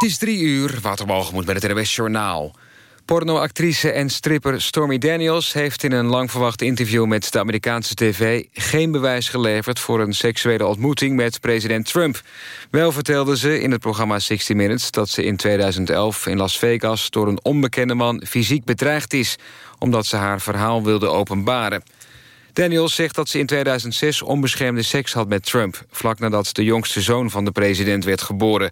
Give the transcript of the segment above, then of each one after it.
Het is drie uur, Waterwalgemoed met het NWS Journaal. Pornoactrice en stripper Stormy Daniels heeft in een lang verwacht interview met de Amerikaanse tv geen bewijs geleverd voor een seksuele ontmoeting met president Trump. Wel vertelde ze in het programma 60 Minutes dat ze in 2011 in Las Vegas door een onbekende man fysiek bedreigd is, omdat ze haar verhaal wilde openbaren. Daniels zegt dat ze in 2006 onbeschermde seks had met Trump... vlak nadat de jongste zoon van de president werd geboren.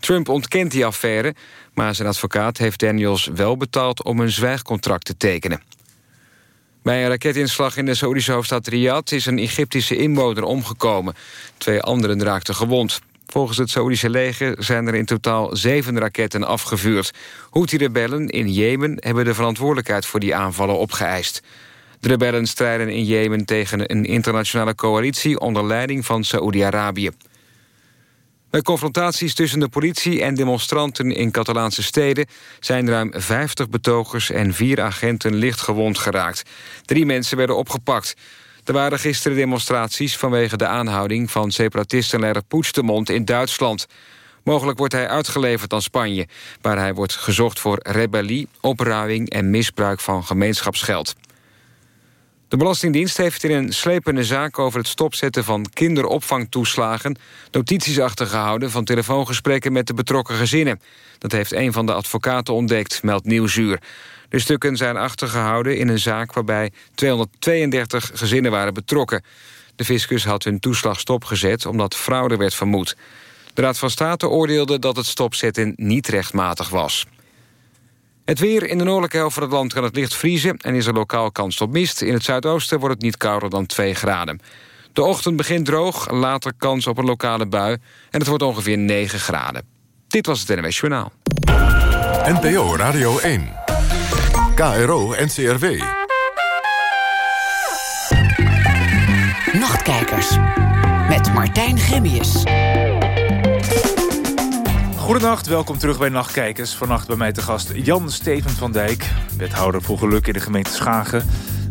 Trump ontkent die affaire, maar zijn advocaat heeft Daniels wel betaald... om een zwijgcontract te tekenen. Bij een raketinslag in de Saoedische hoofdstad Riyadh... is een Egyptische inwoner omgekomen. Twee anderen raakten gewond. Volgens het Saoedische leger zijn er in totaal zeven raketten afgevuurd. Houthi-rebellen in Jemen hebben de verantwoordelijkheid voor die aanvallen opgeëist. De rebellen strijden in Jemen tegen een internationale coalitie... onder leiding van Saoedi-Arabië. Bij confrontaties tussen de politie en demonstranten in Catalaanse steden... zijn ruim 50 betogers en vier agenten licht gewond geraakt. Drie mensen werden opgepakt. Er waren gisteren demonstraties vanwege de aanhouding... van separatistenleider Puigdemont in Duitsland. Mogelijk wordt hij uitgeleverd aan Spanje... waar hij wordt gezocht voor rebellie, opruiming en misbruik van gemeenschapsgeld. De Belastingdienst heeft in een slepende zaak over het stopzetten van kinderopvangtoeslagen notities achtergehouden van telefoongesprekken met de betrokken gezinnen. Dat heeft een van de advocaten ontdekt, meldt Nieuwsuur. De stukken zijn achtergehouden in een zaak waarbij 232 gezinnen waren betrokken. De fiscus had hun toeslag stopgezet omdat fraude werd vermoed. De Raad van State oordeelde dat het stopzetten niet rechtmatig was. Het weer in de noordelijke helft van het land kan het licht vriezen... en is er lokaal kans op mist. In het zuidoosten wordt het niet kouder dan 2 graden. De ochtend begint droog, later kans op een lokale bui... en het wordt ongeveer 9 graden. Dit was het NWS Journaal. NPO Radio 1. KRO NCRW. Nachtkijkers. Met Martijn Gemmius. Goedenacht, welkom terug bij Nachtkijkers. Vannacht bij mij te gast Jan Steven van Dijk, wethouder voor geluk in de gemeente Schagen.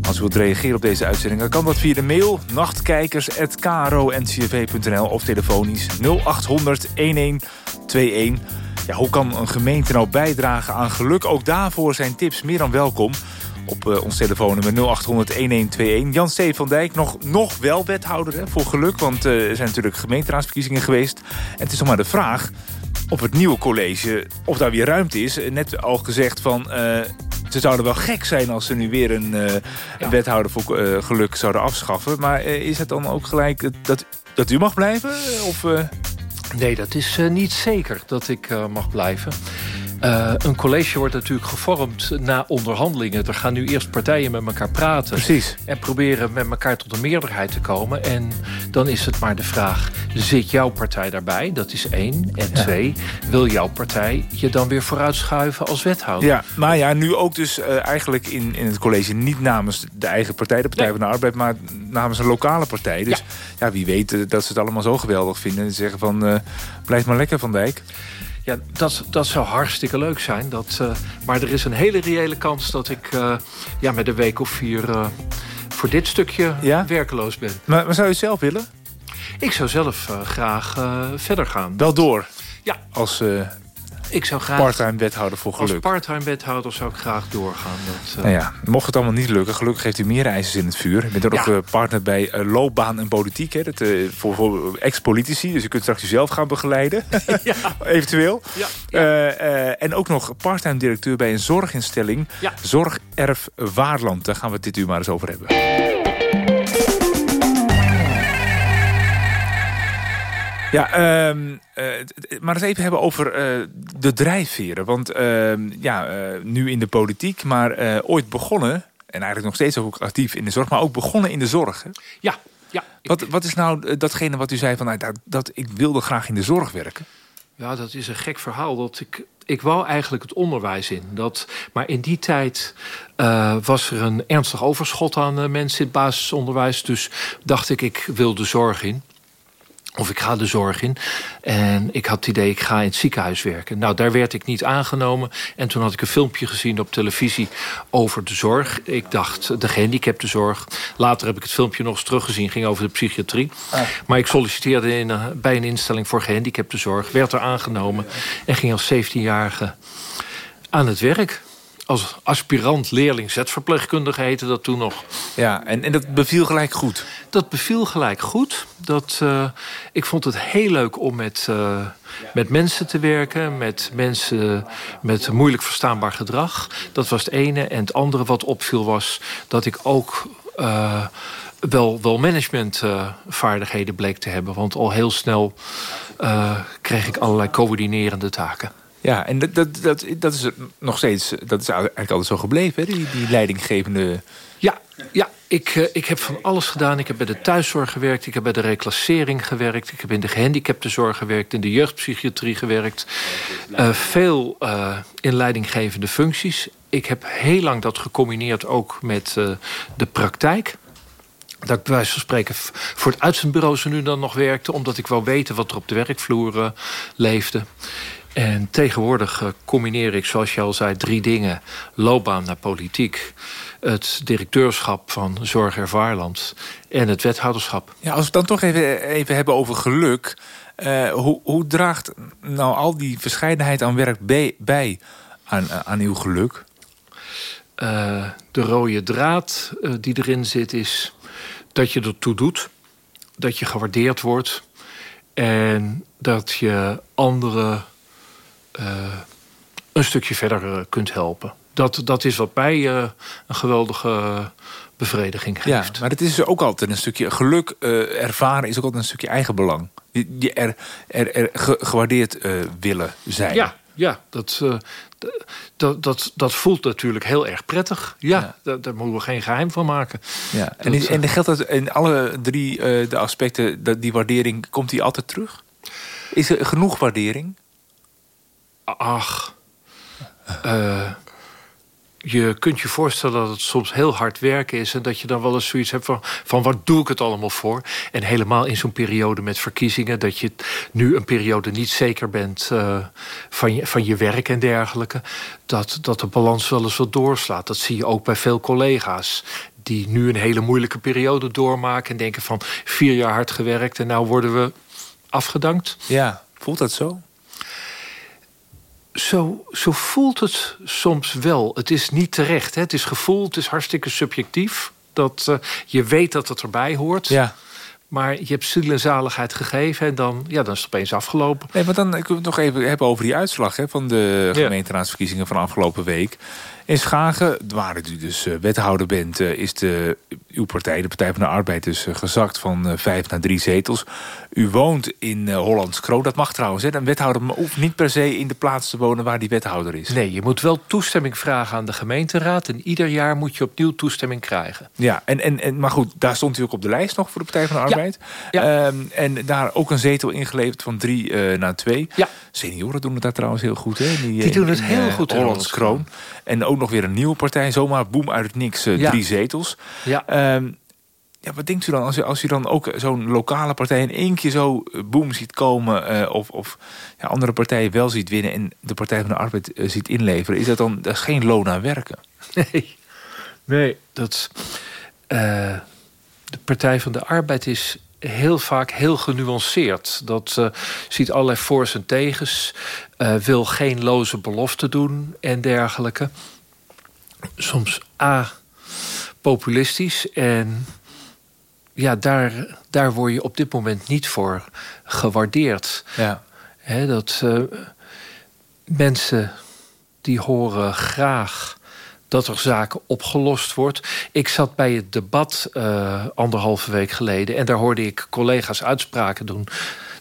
Als u wilt reageren op deze uitzending, dan kan dat via de mail nachtkijkers.kro.ncv.nl of telefonisch 0800 1121. Ja, hoe kan een gemeente nou bijdragen aan geluk? Ook daarvoor zijn tips meer dan welkom op uh, ons telefoonnummer 0800-1121. Jan Steven van Dijk, nog, nog wel wethouder voor geluk... want uh, er zijn natuurlijk gemeenteraadsverkiezingen geweest. En het is nog maar de vraag op het nieuwe college of daar weer ruimte is. Net al gezegd van... Uh, ze zouden wel gek zijn als ze nu weer een, uh, een wethouder voor uh, geluk zouden afschaffen. Maar is het dan ook gelijk dat, dat u mag blijven? Of, Nee, dat is niet zeker dat ik mag blijven. Uh, een college wordt natuurlijk gevormd na onderhandelingen. Er gaan nu eerst partijen met elkaar praten. Precies. En proberen met elkaar tot een meerderheid te komen. En dan is het maar de vraag, zit jouw partij daarbij? Dat is één. En ja. twee, wil jouw partij je dan weer vooruitschuiven als wethouder? Ja, maar ja, nu ook dus uh, eigenlijk in, in het college niet namens de eigen partij, de Partij nee. van de Arbeid, maar namens een lokale partij. Dus ja, ja wie weet uh, dat ze het allemaal zo geweldig vinden. En zeggen van, blijf maar lekker Van Dijk. Ja, dat, dat zou hartstikke leuk zijn. Dat, uh, maar er is een hele reële kans dat ik uh, ja, met een week of vier... Uh, voor dit stukje ja? werkeloos ben. Maar, maar zou je het zelf willen? Ik zou zelf graag verder gaan. Wel door? Ja. Als ik zou graag... Parttime wethouder voor geluk. Als parttime wethouder zou ik graag doorgaan. Dat, uh... nou ja, mocht het allemaal niet lukken, gelukkig heeft u meer eisen in het vuur. U bent ook ja. partner bij uh, loopbaan en politiek. Hè, dat, uh, voor, voor ex-politici. Dus u kunt straks uzelf gaan begeleiden. ja. Eventueel. Ja. en ook nog parttime directeur bij een zorginstelling. Ja. Zorgerf Waarland. Daar gaan we het dit uur maar eens over hebben. Ja, um, uh, maar eens even hebben over uh, de drijfveren. Want uh, ja, nu in de politiek, maar ooit begonnen... en eigenlijk nog steeds ook actief in de zorg... maar ook begonnen in de zorg. Hè? Ja, ja. Wat, wat is nou datgene wat u zei van... Nou, dat, dat, ik wilde graag in de zorg werken? Ja, dat is een gek verhaal. Dat ik, ik wou eigenlijk het onderwijs in. Dat, maar in die tijd uh, was er een ernstig overschot aan uh, mensen in het basisonderwijs. Dus dacht ik, ik wil de zorg in. Of ik ga de zorg in. En ik had het idee, ik ga in het ziekenhuis werken. Nou, daar werd ik niet aangenomen. En toen had ik een filmpje gezien op televisie over de zorg. Ik dacht, de gehandicaptenzorg. Later heb ik het filmpje nog eens teruggezien. Ging over de psychiatrie. Ah. Maar ik solliciteerde in, bij een instelling voor gehandicaptenzorg. Werd er aangenomen. En ging als 17-jarige aan het werk als aspirant leerling zetverpleegkundige heette dat toen nog. Ja, en, en dat beviel gelijk goed? Dat beviel gelijk goed. Dat, uh, ik vond het heel leuk om met, uh, met mensen te werken. Met mensen met moeilijk verstaanbaar gedrag. Dat was het ene. En het andere wat opviel was dat ik ook... Uh, wel, wel managementvaardigheden bleek te hebben. Want al heel snel kreeg ik allerlei coördinerende taken. Ja, en dat, dat, dat, dat is nog steeds, dat is eigenlijk altijd zo gebleven? Die, die leidinggevende... Ja, ja ik, uh, ik heb van alles gedaan. Ik heb bij de thuiszorg gewerkt, ik heb bij de reclassering gewerkt... ik heb in de gehandicaptenzorg gewerkt, in de jeugdpsychiatrie gewerkt. Uh, veel uh, in leidinggevende functies. Ik heb heel lang dat gecombineerd ook met de praktijk dat ik bij wijze van spreken voor het uitzendbureau ze nu dan nog werkte... omdat ik wou weten wat er op de werkvloer leefde. En tegenwoordig uh, combineer ik, zoals je al zei, drie dingen. Loopbaan naar politiek, het directeurschap van Zorg Ervaarland en het wethouderschap. Ja, als we het dan toch even, even hebben over geluk. Uh, hoe, hoe draagt nou al die verscheidenheid aan werk bij, bij aan, aan uw geluk? Uh, de rode draad die erin zit is dat je ertoe doet. Dat je gewaardeerd wordt. En dat je anderen een stukje verder uh, kunt helpen. Dat, dat is wat mij uh, een geweldige bevrediging geeft. Ja, maar het is dus ook altijd een stukje geluk ervaren is ook altijd een stukje eigenbelang. Je, er, er, er gewaardeerd willen zijn. Ja, ja dat, dat, dat, dat voelt natuurlijk heel erg prettig. Ja, ja. Daar, daar, moeten we geen geheim van maken. Ja. En, dat, en geldt dat in alle drie de aspecten, dat die waardering, komt die altijd terug? Is er genoeg waardering? Ach, uh, je kunt je voorstellen dat het soms heel hard werken is... en dat je dan wel eens zoiets hebt van, van wat doe ik het allemaal voor? En helemaal in zo'n periode met verkiezingen... dat je nu een periode niet zeker bent uh, van, je, van je werk en dergelijke... Dat, dat de balans wel eens wat doorslaat. Dat zie je ook bij veel collega's die nu een hele moeilijke periode doormaken... en denken van vier jaar hard gewerkt en nou worden we afgedankt. Ja, voelt dat zo? Zo, zo voelt het soms wel. Het is niet terecht. Hè? Het is gevoel, het is hartstikke subjectief. Dat, uh, je weet dat het erbij hoort. Ja. Maar je hebt ziel en zaligheid gegeven en dan, ja, dan is het opeens afgelopen. Nee, maar dan kunnen we het nog even hebben over die uitslag hè, van de gemeenteraadsverkiezingen van afgelopen week. In Schagen, waar u dus uh, wethouder bent, uh, is de, uw partij, de Partij van de Arbeid, dus uh, gezakt van vijf naar drie zetels. U woont in Hollands Kroon, dat mag trouwens. Hè? Een wethouder hoeft niet per se in de plaats te wonen waar die wethouder is. Nee, je moet wel toestemming vragen aan de gemeenteraad. En ieder jaar moet je opnieuw toestemming krijgen. Ja, en, en, en, maar goed, daar stond u ook op de lijst nog voor de Partij van de Arbeid. Ja. ja. Um, en daar ook een zetel ingeleverd van drie naar twee. Ja. Senioren doen het daar trouwens heel goed. Hè? Die, die doen het heel goed Hollands Kroon. En ook nog weer een nieuwe partij. Zomaar boem uit het niks, ja. drie zetels. Ja. Um, ja, wat denkt u dan als u, als u dan ook zo'n lokale partij in één keer zo eh, boem ziet komen... Uh, of, of ja, andere partijen wel ziet winnen en de Partij van de Arbeid uh, ziet inleveren... is dat dan geen loon aan werken? Nee, nee dat... de Partij van de Arbeid is heel vaak heel genuanceerd. Dat ziet allerlei voor's en tegens. Wil geen loze beloften doen en dergelijke. Soms A, populistisch. En ja, daar, daar word je op dit moment niet voor gewaardeerd. Ja. He, dat uh, mensen die horen graag dat er zaken opgelost wordt. Ik zat bij het debat uh, anderhalve week geleden... en daar hoorde ik collega's uitspraken doen...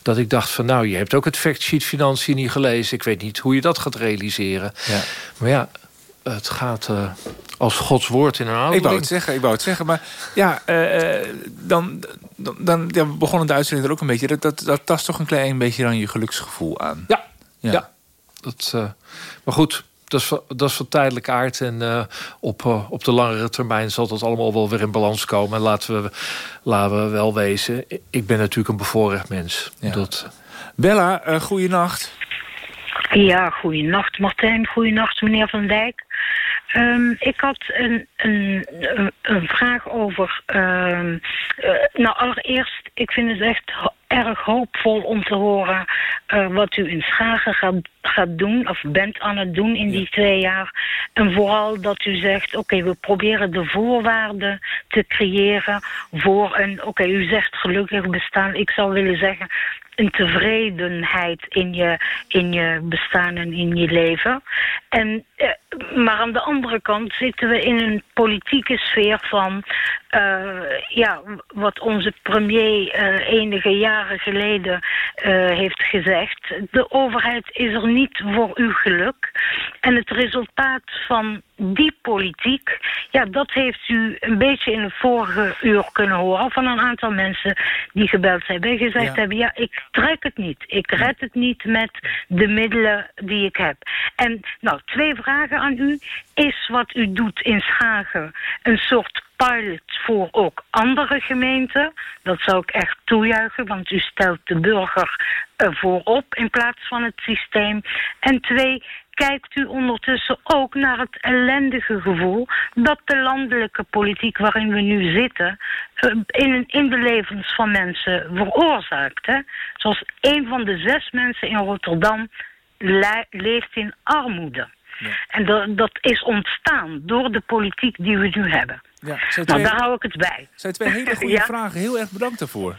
dat ik dacht van nou, je hebt ook het factsheet financiën niet gelezen. Ik weet niet hoe je dat gaat realiseren. Ja. Maar ja, het gaat uh, als Gods woord in een. Ik wou het zeggen, ik wou het zeggen. Maar ja, uh, dan, dan, dan ja, begonnen de uitzending er ook een beetje... Dat, dat, dat tast toch een klein beetje aan je geluksgevoel aan. Ja, ja. ja. Dat, uh, maar goed, dat, is, dat is van tijdelijke aard. En op, op de langere termijn zal dat allemaal wel weer in balans komen. En laten we, laten we wel wezen, ik ben natuurlijk een bevoorrecht mens. Ja. Dat... Bella, uh, goeienacht. Ja, goeienacht Martijn, goeienacht meneer Van Dijk. Um, ik had een, een, een vraag over... Um, uh, nou, allereerst, ik vind het echt erg hoopvol om te horen uh, wat u in Schagen gaat, gaat doen, of bent aan het doen in die twee jaar. En vooral dat u zegt, oké, we proberen de voorwaarden te creëren voor een, oké, u zegt gelukkig bestaan. Ik zou willen zeggen, een tevredenheid in je, in je bestaan en in je leven. En, eh, maar aan de andere kant zitten we in een politieke sfeer van... Uh, ja, wat onze premier uh, enige jaren geleden uh, heeft gezegd. De overheid is er niet voor uw geluk. En het resultaat van die politiek, ja, dat heeft u een beetje in het vorige uur kunnen horen van een aantal mensen die gebeld hebben en gezegd hebben, ja, ik trek het niet. Ik red het niet met de middelen die ik heb. En nou, twee vragen aan u. Is wat u doet in Schagen een soort pilot voor ook andere gemeenten. Dat zou ik echt toejuichen, want u stelt de burger voorop in plaats van het systeem. En twee, kijkt u ondertussen ook naar het ellendige gevoel dat de landelijke politiek waarin we nu zitten eh, in, in de levens van mensen veroorzaakt. Hè? Zoals een van de zes mensen in Rotterdam leeft in armoede. Ja. En dat, dat is ontstaan door de politiek die we nu hebben. Ja, nou, daar hou ik het bij. Dat zijn twee hele goede vragen. Heel erg bedankt daarvoor.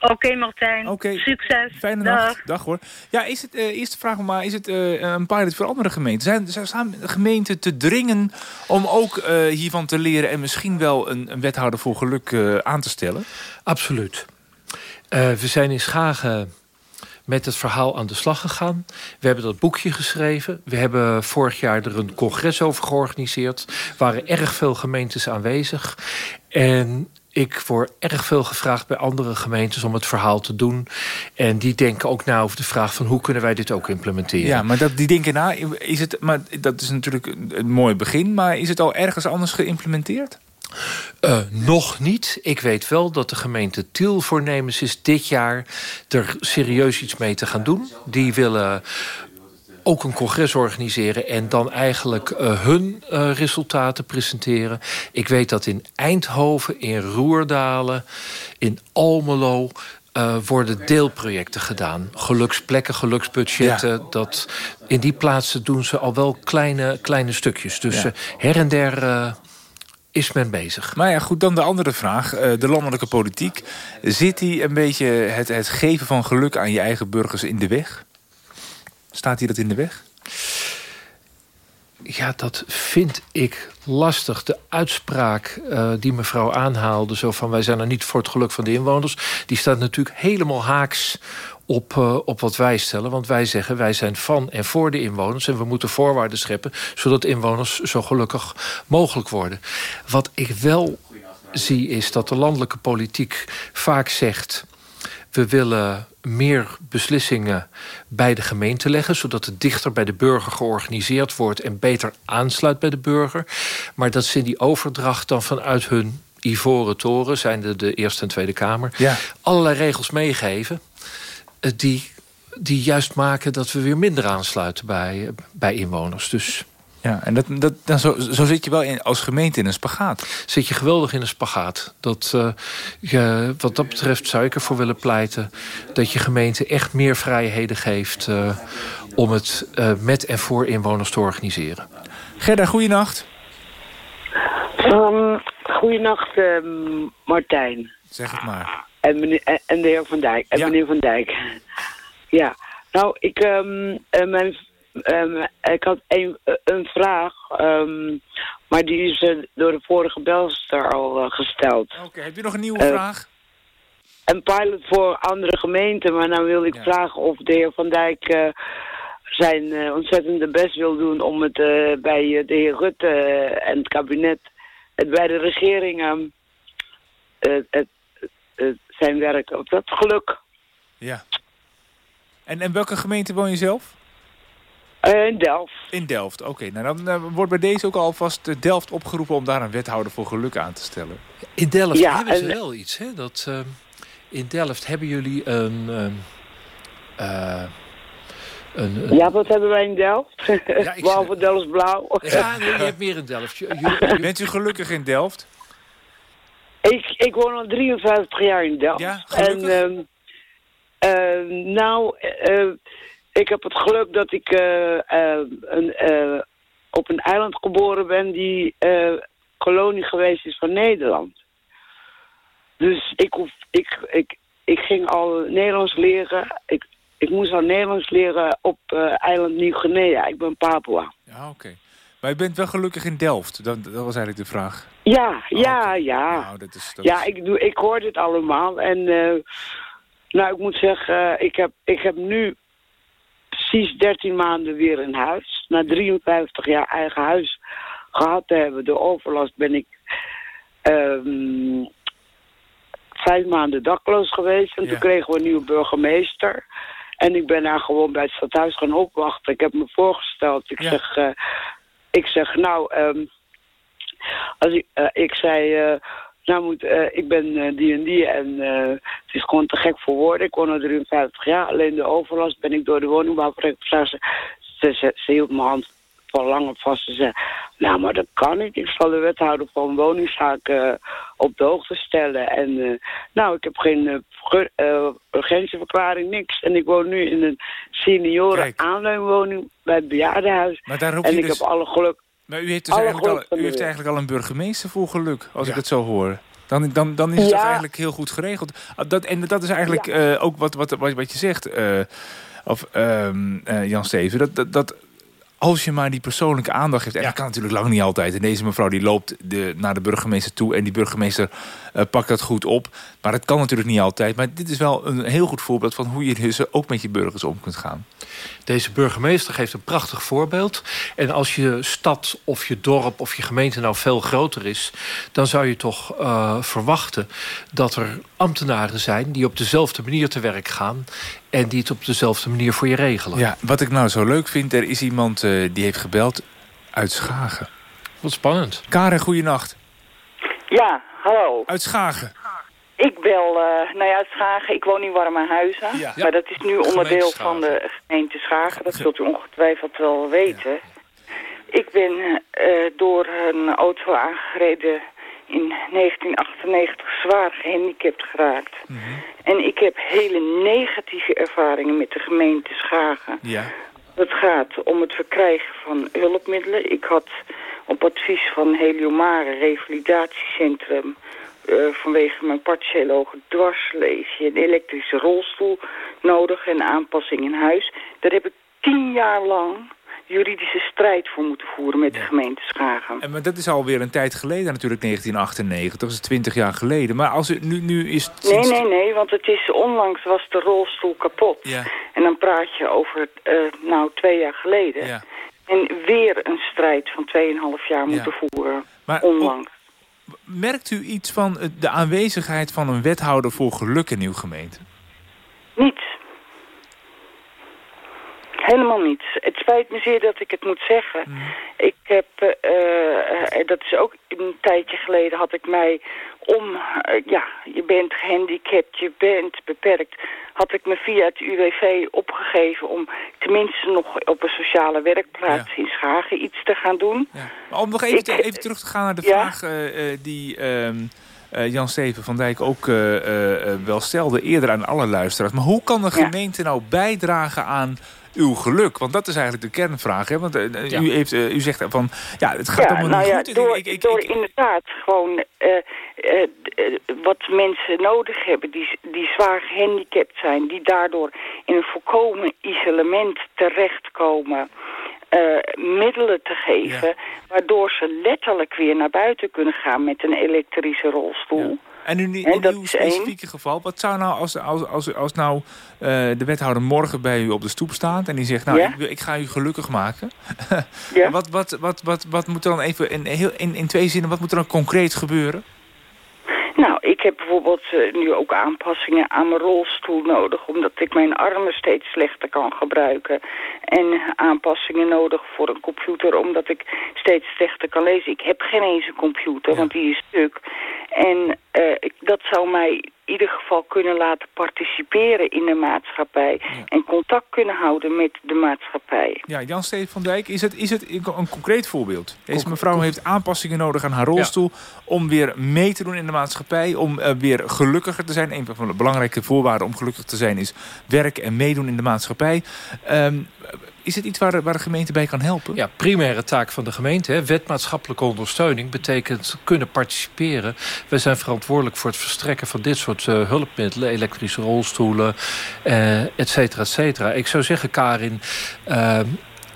Oké Martijn, succes. Fijne dag. Dag hoor. Ja, is het, uh, eerste vraag maar, is het uh, een pilot voor andere gemeenten? Zijn, zijn gemeenten te dringen om ook uh, hiervan te leren... en misschien wel een, een wethouder voor geluk aan te stellen? Absoluut. we zijn in Schagen met het verhaal aan de slag gegaan. We hebben dat boekje geschreven. We hebben vorig jaar er een congres over georganiseerd. Er waren erg veel gemeentes aanwezig. En ik word erg veel gevraagd bij andere gemeentes om het verhaal te doen. En die denken ook na over de vraag van hoe kunnen wij dit ook implementeren. Ja, maar dat, die denken na, is het, maar dat is natuurlijk een mooi begin. Maar is het al ergens anders geïmplementeerd? Uh, nog niet. Ik weet wel dat de gemeente Tiel voornemens is dit jaar er serieus iets mee te gaan doen. Die willen ook een congres organiseren en dan eigenlijk uh, hun uh, resultaten presenteren. Ik weet dat in Eindhoven, in Roerdalen, in Almelo uh, worden deelprojecten gedaan. Geluksplekken, geluksbudgetten. Ja. Dat, in die plaatsen doen ze al wel kleine, kleine stukjes. Dus ja. her en der is men bezig. Maar ja, goed, dan de andere vraag. De landelijke politiek. Zit die een beetje het, het geven van geluk aan je eigen burgers in de weg? Staat hier dat in de weg? Ja, dat vind ik lastig. De uitspraak uh, die mevrouw aanhaalde... zo van wij zijn er niet voor het geluk van de inwoners... die staat natuurlijk helemaal haaks op, uh, op wat wij stellen. Want wij zeggen wij zijn van en voor de inwoners... en we moeten voorwaarden scheppen... zodat inwoners zo gelukkig mogelijk worden. Wat ik wel zie is dat de landelijke politiek vaak zegt... we willen meer beslissingen bij de gemeente leggen... zodat het dichter bij de burger georganiseerd wordt... en beter aansluit bij de burger. Maar dat ze in die overdracht dan vanuit hun ivoren toren... zijn de, de Eerste en Tweede Kamer... Ja. allerlei regels meegeven eh, die, die juist maken dat we weer minder aansluiten bij, bij inwoners. Dus ja, en dat, dat, dan zo, zo zit je wel in, als gemeente in een spagaat. Zit je geweldig in een spagaat. Dat, uh, je, wat dat betreft zou ik ervoor willen pleiten... dat je gemeente echt meer vrijheden geeft... Uh, om het uh, met en voor inwoners te organiseren. Gerda, goeienacht. Um, goeienacht, um, Martijn. Zeg het maar. En, meneer, en de heer Van Dijk. En ja. meneer Van Dijk. Ja, nou, ik, um, mijn Um, ik had een, een vraag, um, maar die is uh, door de vorige belster al uh, gesteld. Oké, okay, heb je nog een nieuwe uh, vraag? Een pilot voor andere gemeenten, maar dan wil ik ja. vragen of de heer Van Dijk zijn ontzettende best wil doen om het bij de heer Rutte en het kabinet, het bij de regeringen, het, het, zijn werk op dat geluk. Ja. En in welke gemeente woon je zelf? Uh, in Delft. In Delft, oké. Nou, dan wordt bij deze ook alvast Delft opgeroepen... om daar een wethouder voor geluk aan te stellen. In Delft ja, hebben ze wel iets, hè? Dat, in Delft hebben jullie een... Een, een... Ja, wat hebben wij in Delft? Ja, Behalve Delft Blauw. Ja, nee, je hebt meer in Delft. Bent u gelukkig in Delft? Ik, ik woon al 53 jaar in Delft. Ja, gelukkig? En, uh, nou, uh, ik heb het geluk dat ik uh, een, op een eiland geboren ben die kolonie geweest is van Nederland. Dus ik, hoef, ik, ik, ik ging al Nederlands leren. Ik, ik moest al Nederlands leren op eiland Nieuw-Guinea. Ik ben Papua. Ja, oké. Maar je bent wel gelukkig in Delft. Dat, dat was eigenlijk de vraag. Ja, ja, ja. Nou, dat is, dat ja, ik, doe, ik hoor dit allemaal. En uh, nou, ik moet zeggen, ik, heb, ik heb nu precies 13 maanden weer een huis. Na 53 jaar eigen huis gehad te hebben, de overlast, ben ik um, vijf maanden dakloos geweest. En toen kregen we een nieuwe burgemeester. En ik ben daar gewoon bij het stadhuis gaan opwachten. Ik heb me voorgesteld. Ik zeg, uh, ik zeg, nou, um, als ik, uh, ik zei, uh, nou moet, uh, ik ben die en die en het is gewoon te gek voor woorden. Ik woon al 53 jaar, alleen de overlast ben ik door de woningbouwproject ze, ze, ze, ze hield mijn hand van lang op vast. Ze zei, nou maar dat kan niet. Ik zal de wethouder van woningsaken op de hoogte stellen. En nou, ik heb geen urgentieverklaring, niks. En ik woon nu in een senioren aanleunwoning bij het bejaardenhuis. Maar daar en ik dus... heb alle geluk maar u heeft, dus eigenlijk al, u heeft eigenlijk al een burgemeester voor geluk, als ik het zo hoor. Dan, dan, dan is het eigenlijk heel goed geregeld. Ah, dat, en dat is eigenlijk uh, ook wat, wat, wat, wat je zegt, uh, of, uh, Jan Steven. Dat, dat, dat als je maar die persoonlijke aandacht heeft... en dat kan natuurlijk lang niet altijd. En deze mevrouw die loopt de, naar de burgemeester toe... en die burgemeester uh, pakt dat goed op. Maar dat kan natuurlijk niet altijd. Maar dit is wel een heel goed voorbeeld... van hoe je dus ook met je burgers om kunt gaan. Deze burgemeester geeft een prachtig voorbeeld. En als je stad of je dorp of je gemeente nou veel groter is... dan zou je toch uh, verwachten dat er ambtenaren zijn... die op dezelfde manier te werk gaan... en die het op dezelfde manier voor je regelen. Ja, wat ik nou zo leuk vind... er is iemand uh, die heeft gebeld uit Schagen. Wat spannend. Karen, goeienacht. Ja, hallo. Uit Schagen. Ik bel, uh, nou ja, Schagen, ik woon in Warme Ja. Maar dat is nu onderdeel van de gemeente Schagen. Dat zult u ongetwijfeld wel weten. Ja. Ik ben uh, door een auto aangereden in 1998 zwaar gehandicapt geraakt. Mm -hmm. En ik heb hele negatieve ervaringen met de gemeente Schagen. Ja. Het gaat om het verkrijgen van hulpmiddelen. Ik had op advies van Heliomare Revalidatiecentrum vanwege mijn partiële hoge dwarslesie een elektrische rolstoel nodig en aanpassing in huis. Daar heb ik tien jaar lang juridische strijd voor moeten voeren met de gemeente Schagen. En, maar dat is alweer een tijd geleden natuurlijk, 1998. Dat is 20 jaar geleden. Maar als het nu, nu is... Het nee, nee, nee, want het is onlangs was de rolstoel kapot. Ja. En dan praat je over, uh, nou, twee jaar geleden. Ja. En weer een strijd van 2,5 jaar moeten voeren, maar, onlangs. Merkt u iets van de aanwezigheid van een wethouder voor geluk in uw gemeente? Niets. Helemaal niets. Het spijt me zeer dat ik het moet zeggen. Mm. Ik heb, uh, dat is ook een tijdje geleden, had ik mij om, uh, ja, je bent gehandicapt, je bent beperkt, had ik me via het UWV opgegeven om tenminste nog op een sociale werkplaats in Schagen iets te gaan doen. Ja. Maar om nog even, ik, te, even terug te gaan naar de vraag uh, die... Uh, Jan Steven van Dijk ook wel stelde eerder aan alle luisteraars. Maar hoe kan de gemeente nou bijdragen aan uw geluk? Want dat is eigenlijk de kernvraag. Hè? Want uh, u, heeft, uh, u zegt van, ja, het gaat allemaal nou niet goed. Door, ik, ik, door inderdaad gewoon wat mensen nodig hebben... Die, die zwaar gehandicapt zijn... die daardoor in een volkomen isolement terechtkomen... middelen te geven... Ja. waardoor ze letterlijk weer naar buiten kunnen gaan met een elektrische rolstoel... Ja. En in, in, in uw specifieke geval, wat zou nou als, als, als, als nou uh, de wethouder morgen bij u op de stoep staat en die zegt, nou, ja? ik, ik, ga u gelukkig maken. ja. wat, wat, wat, wat, wat moet er dan even, in, heel, in, in twee zinnen, wat moet er dan concreet gebeuren? Ik heb bijvoorbeeld uh, nu ook aanpassingen aan mijn rolstoel nodig... omdat ik mijn armen steeds slechter kan gebruiken. En aanpassingen nodig voor een computer... omdat ik steeds slechter kan lezen. Ik heb geen eens een computer, want die is stuk. En uh, dat zou mij ieder geval kunnen laten participeren in de maatschappij. En contact kunnen houden met de maatschappij. Ja, Jan-Steven van Dijk, is het, is het een concreet voorbeeld? Deze mevrouw heeft aanpassingen nodig aan haar rolstoel... om weer mee te doen in de maatschappij, om uh, weer gelukkiger te zijn. Een van de belangrijke voorwaarden om gelukkig te zijn is werk en meedoen in de maatschappij. Um, is het iets waar, waar de gemeente bij kan helpen? Ja, primaire taak van de gemeente. Hè. Wetmaatschappelijke ondersteuning betekent kunnen participeren. We zijn verantwoordelijk voor het verstrekken van dit soort uh, hulpmiddelen. Elektrische rolstoelen, uh, et cetera, et cetera. Ik zou zeggen, Karin... Uh,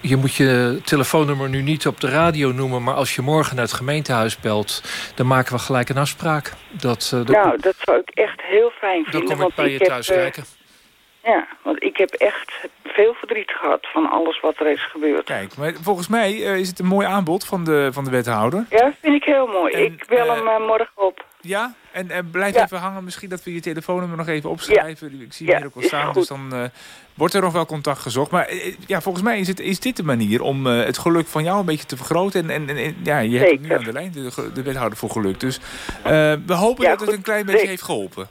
je moet je telefoonnummer nu niet op de radio noemen... maar als je morgen naar het gemeentehuis belt... dan maken we gelijk een afspraak. Dat, uh, nou, dat zou ik echt heel fijn vinden. Dan kom ik bij je thuis kijken. Ja, want ik heb echt veel verdriet gehad van alles wat er is gebeurd. Kijk, maar volgens mij uh, is het een mooi aanbod van de, van de wethouder. Ja, vind ik heel mooi. En, ik bel uh, hem uh, morgen op. Ja, en, en blijf ja. even hangen. Misschien dat we je telefoonnummer nog even opschrijven. Ja. Ik zie hier ook al staan, dus dan wordt er nog wel contact gezocht. Maar ja, volgens mij is, het, is dit de manier om het geluk van jou een beetje te vergroten. En, en, en ja, je Zeker. hebt nu aan de lijn, de, de wethouder voor geluk. Dus we hopen dat het een klein beetje heeft geholpen.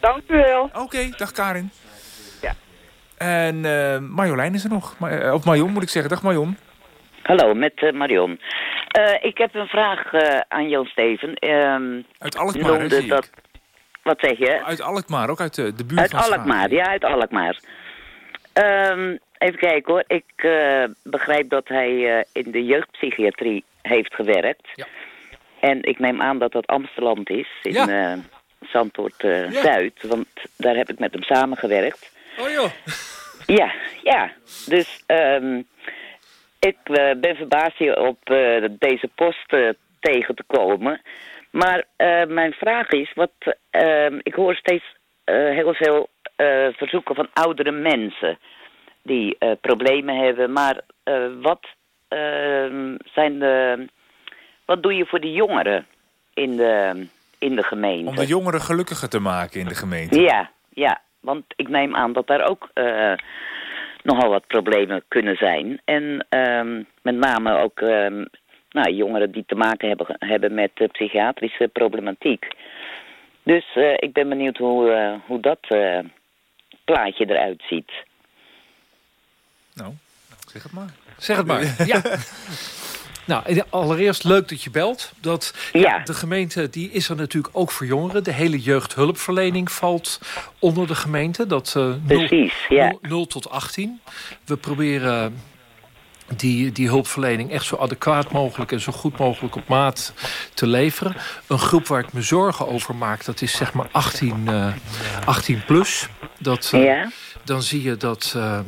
Dank u wel. Oké, okay, dag Karin. En uh, Marjolein is er nog. Of Marion moet ik zeggen. Dag Marion. Hallo, met uh, Marion. Uh, ik heb een vraag aan Jan Steven. Um, uit Alkmaar, zie dat... Wat zeg je? Uit Alkmaar, ook uit de, de buurt uit van Alkmaar, ja, uit Alkmaar. Um, even kijken hoor. Ik begrijp dat hij in de jeugdpsychiatrie heeft gewerkt. Ja. En ik neem aan dat dat Amsterdam is, in ja. Zandvoort-Zuid. Ja. Want daar heb ik met hem samengewerkt. Oh joh. Ja, ja. Dus um, ik uh, ben verbaasd hier op uh, deze post uh, tegen te komen. Maar mijn vraag is, wat, ehm, ik hoor steeds heel veel verzoeken van oudere mensen die problemen hebben. Maar wat, ehm, zijn de, wat doe je voor de jongeren in de, in de gemeente? Om de jongeren gelukkiger te maken in de gemeente? Ja, ja. Want ik neem aan dat daar ook uh, nogal wat problemen kunnen zijn. En uh, met name ook uh, nou, jongeren die te maken hebben, hebben met uh, psychiatrische problematiek. Dus uh, ik ben benieuwd hoe, hoe dat plaatje eruit ziet. Nou, zeg het maar. Zeg het maar, ja. Nou, allereerst leuk dat je belt. Dat, ja. de gemeente die is er natuurlijk ook voor jongeren. De hele jeugdhulpverlening valt onder de gemeente. Dat, uh, Precies, 0, ja. 0 tot 18. We proberen die, die hulpverlening echt zo adequaat mogelijk... en zo goed mogelijk op maat te leveren. Een groep waar ik me zorgen over maak... dat is zeg maar 18, uh, 18 plus. Dat, uh, ja. Dan zie je dat... Uh,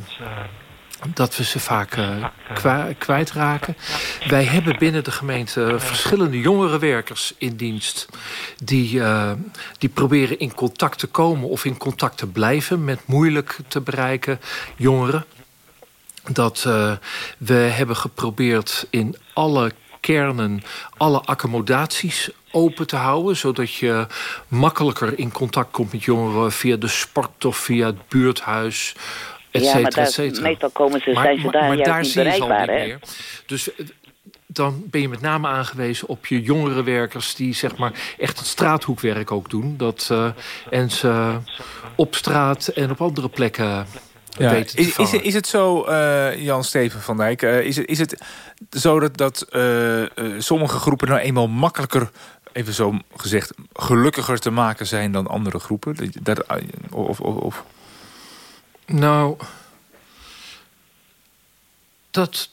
dat we ze vaak uh, kwijtraken. Wij hebben binnen de gemeente verschillende jongerenwerkers in dienst... Die, uh, die proberen in contact te komen of in contact te blijven... met moeilijk te bereiken jongeren. Dat uh, we hebben geprobeerd in alle kernen alle accommodaties open te houden... zodat je makkelijker in contact komt met jongeren... via de sport of via het buurthuis ja, maar daar, meestal komen ze, maar, zijn ze daar maar, juist daar niet bereikbaar. Hè? Meer. Dus eh, dan ben je met name aangewezen op je jongere werkers... die zeg maar echt het straathoekwerk ook doen. Dat, uh, en ze op straat en op andere plekken ja. weten te is, is, is, het zo, uh, Jan-Steven van Dijk... Uh, is, het, is het zo dat, dat sommige groepen nou eenmaal makkelijker even zo gezegd, gelukkiger te maken zijn dan andere groepen? Dat, of, of, of, nou, dat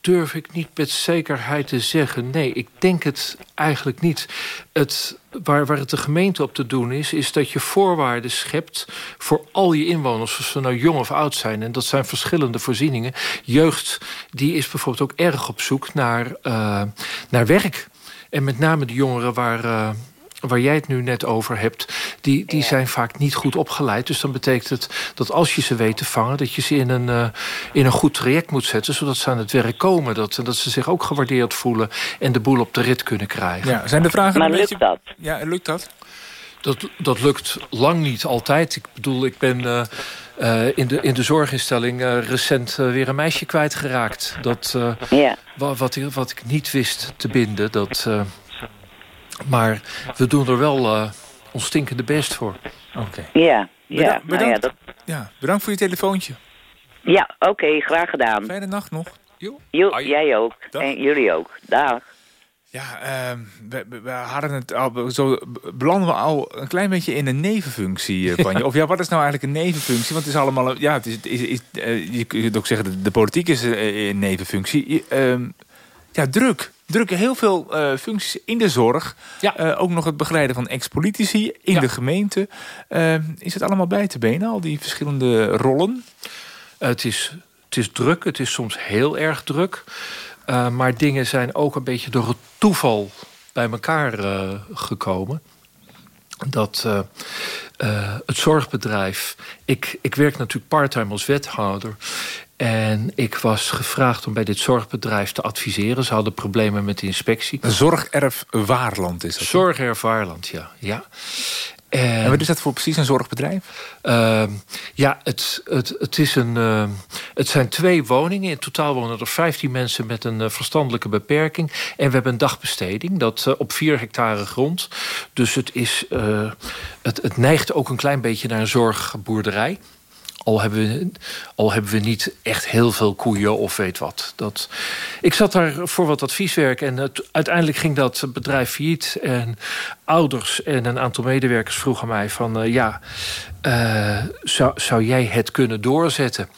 durf ik niet met zekerheid te zeggen. Nee, ik denk het eigenlijk niet. Het, waar, waar het de gemeente op te doen is... is dat je voorwaarden schept voor al je inwoners... of ze nou jong of oud zijn. En dat zijn verschillende voorzieningen. Jeugd die is bijvoorbeeld ook erg op zoek naar, uh, naar werk. En met name de jongeren waar... Uh, waar jij het nu net over hebt... die, die zijn vaak niet goed opgeleid. Dus dan betekent het dat als je ze weet te vangen... dat je ze in een, uh, in een goed traject moet zetten... zodat ze aan het werk komen. Dat, dat ze zich ook gewaardeerd voelen... en de boel op de rit kunnen krijgen. Ja, zijn de vragen maar een lukt beetje... dat? Ja, lukt dat? Dat, dat lukt lang niet altijd. Ik bedoel, ik ben uh, in, de, in de zorginstelling recent weer een meisje kwijtgeraakt. Dat, ja. wat, wat, ik niet wist te binden. Dat, maar we doen er wel ons stinkende best voor. Oké. Ja, ja. Bedankt, nou ja, dat... ja, bedankt voor je telefoontje. Ja, oké, graag gedaan. Fijne nacht nog. Jo, jij ook. En jullie ook. Dag. Ja, uh, we, we, hadden het al, zo belanden we al een klein beetje in een nevenfunctie, van je. Of ja, wat is nou eigenlijk een nevenfunctie? Want het is allemaal, ja, het is, is, is uh, je kunt ook zeggen, de, de politiek is uh, een nevenfunctie. Uh, ja, druk. Druk heel veel uh, functies in de zorg. Ja. ook nog het begeleiden van ex-politici in ja. de gemeente. Ehm, is het allemaal bij te benen, al die verschillende rollen? het, is, het is druk, het is soms heel erg druk. Uh, maar dingen zijn ook een beetje door het toeval bij elkaar uh, gekomen. Dat uh, het zorgbedrijf. Ik, ik werk natuurlijk parttime als wethouder. En ik was gevraagd om bij dit zorgbedrijf te adviseren. Ze hadden problemen met de inspectie. Zorgerf Waarland is dat? Zorgerf Waarland, ja. ja. En, wat is dat voor precies een zorgbedrijf? Uh, ja, het, het, het, is een, uh, het zijn twee woningen. In totaal wonen er 15 mensen met een uh, verstandelijke beperking. En we hebben een dagbesteding dat, uh, op 4 hectare grond. Dus het, is, het, het neigt ook een klein beetje naar een zorgboerderij. Al hebben, we, al hebben we niet echt heel veel koeien of weet wat. Dat, ik zat daar voor wat advieswerk en uiteindelijk ging dat bedrijf failliet. En ouders en een aantal medewerkers vroegen mij van... Uh, ja, uh, zou, zou jij het kunnen doorzetten?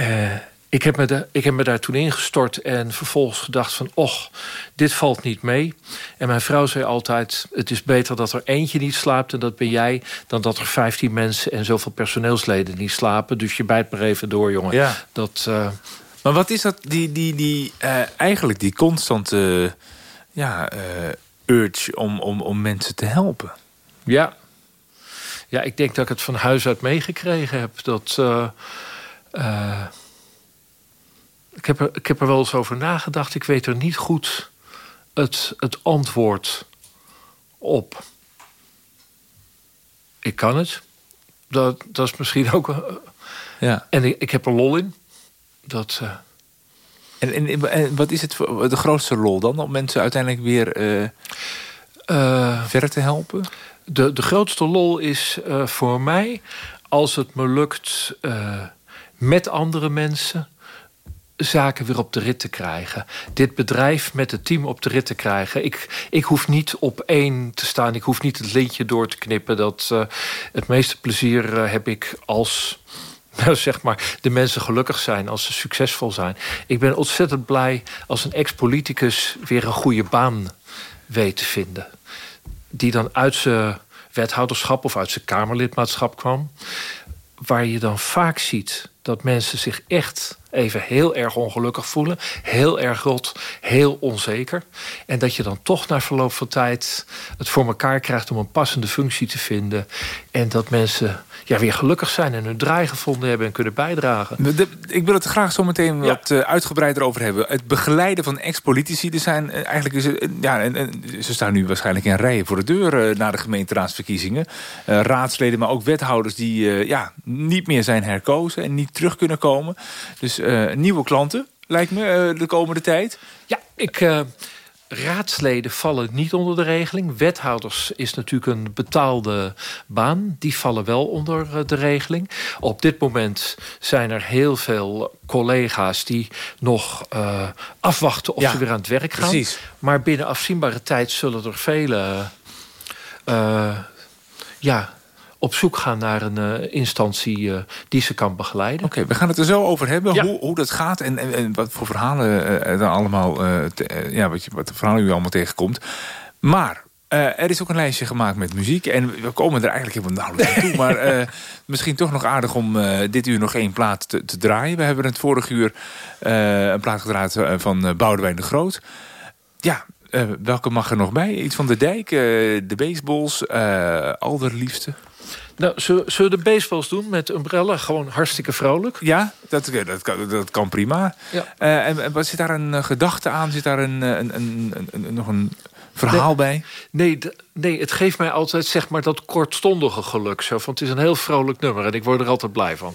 Uh, ik heb, me de, ik heb me daar toen ingestort en vervolgens gedacht van... och, dit valt niet mee. En mijn vrouw zei altijd... het is beter dat er eentje niet slaapt en dat ben jij... dan dat er 15 mensen en zoveel personeelsleden niet slapen. Dus je bijt maar even door, jongen. Ja. Dat, uh... Maar wat is dat, die, die, die, uh, eigenlijk die constante ja, uh, urge om, om, om mensen te helpen? Ja. ja, ik denk dat ik het van huis uit meegekregen heb. Dat... Ik heb, er, ik heb er wel eens over nagedacht. Ik weet er niet goed het, het antwoord op. Ik kan het. Dat, dat is misschien ook. Uh, ja. En ik, ik, heb er lol in. Dat. Uh... En, en, wat is het voor, de grootste lol dan? Om mensen uiteindelijk weer uh, verder te helpen? De, de grootste lol is voor mij als het me lukt met andere mensen zaken weer op de rit te krijgen. Dit bedrijf met het team op de rit te krijgen. Ik, ik hoef niet op één te staan. Ik hoef niet het lintje door te knippen. Dat, uh, het meeste plezier uh, heb ik als zeg maar, de mensen gelukkig zijn, als ze succesvol zijn. Ik ben ontzettend blij als een ex-politicus weer een goede baan weet te vinden. Die dan uit zijn wethouderschap of uit zijn Kamerlidmaatschap kwam. Waar je dan vaak ziet dat mensen zich echt even heel erg ongelukkig voelen. Heel erg rot, heel onzeker. En dat je dan toch na verloop van tijd het voor elkaar krijgt om een passende functie te vinden. En dat mensen ja, weer gelukkig zijn en hun draai gevonden hebben en kunnen bijdragen. ik wil het graag zo meteen wat ja. Eh, uitgebreider over hebben. Het begeleiden van ex-politici. Er zijn eh, eigenlijk is het, ja, en, ze staan nu waarschijnlijk in rijen voor de deur uh, na de gemeenteraadsverkiezingen. Uh, raadsleden, maar ook wethouders die ja, niet meer zijn herkozen en niet terug kunnen komen. Dus nieuwe klanten, lijkt me, de komende tijd. Ja, ik Raadsleden vallen niet onder de regeling. Wethouders is natuurlijk een betaalde baan. Die vallen wel onder eh, de regeling. Op dit moment zijn er heel veel collega's die nog uh, afwachten of ja, ze weer aan het werk gaan. Precies. Maar binnen afzienbare tijd zullen er vele uh, ja, op zoek gaan naar een uh, instantie uh, die ze kan begeleiden. Oké, we gaan het er zo over hebben, hoe, hoe dat gaat... en, en, en wat voor verhalen uh, er allemaal, te, ja, wat, je, wat de verhalen u allemaal tegenkomt. Maar er is ook een lijstje gemaakt met muziek. En we komen er eigenlijk helemaal nauwelijks toe. maar misschien toch nog aardig om dit uur nog één plaat te, te, draaien. We hebben het vorige uur een plaat gedraaid van Boudewijn de Groot. Ja, welke mag er nog bij? Iets van de Dijk, de Baseballs, Alderliefste... Nou, zullen we de baseballs doen met Umbrella? Gewoon hartstikke vrolijk. Ja, dat, dat, kan, dat kan prima. Ja. Uh, en, en wat zit daar een uh, gedachte aan? Zit daar een, een, een, een, nog een verhaal bij? Nee, nee, het geeft mij altijd zeg maar dat kortstondige geluk. Zo, want het is een heel vrolijk nummer en ik word er altijd blij van.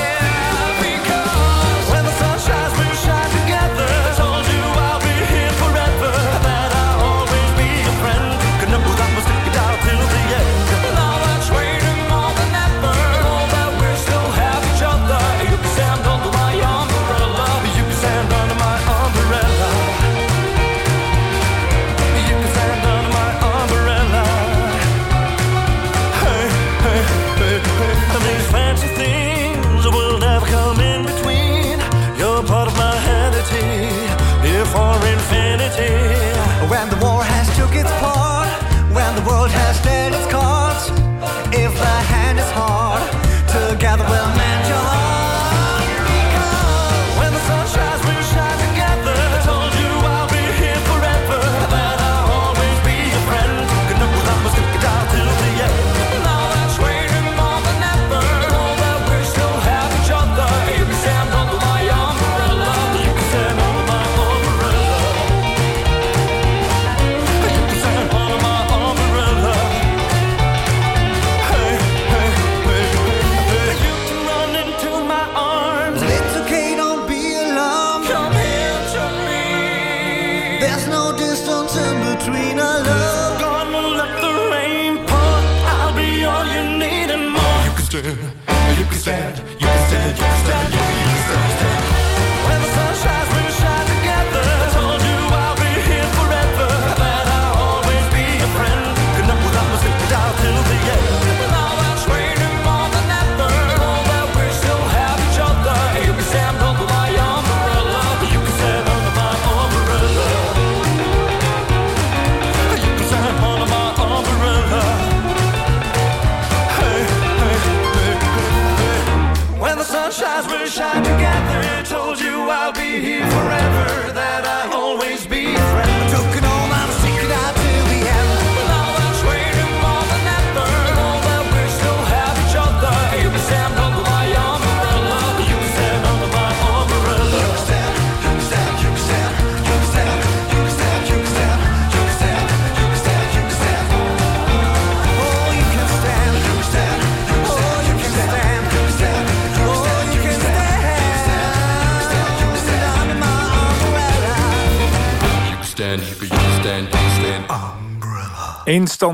our stars will shine together. Told you I'll be here forever, that I'll always be.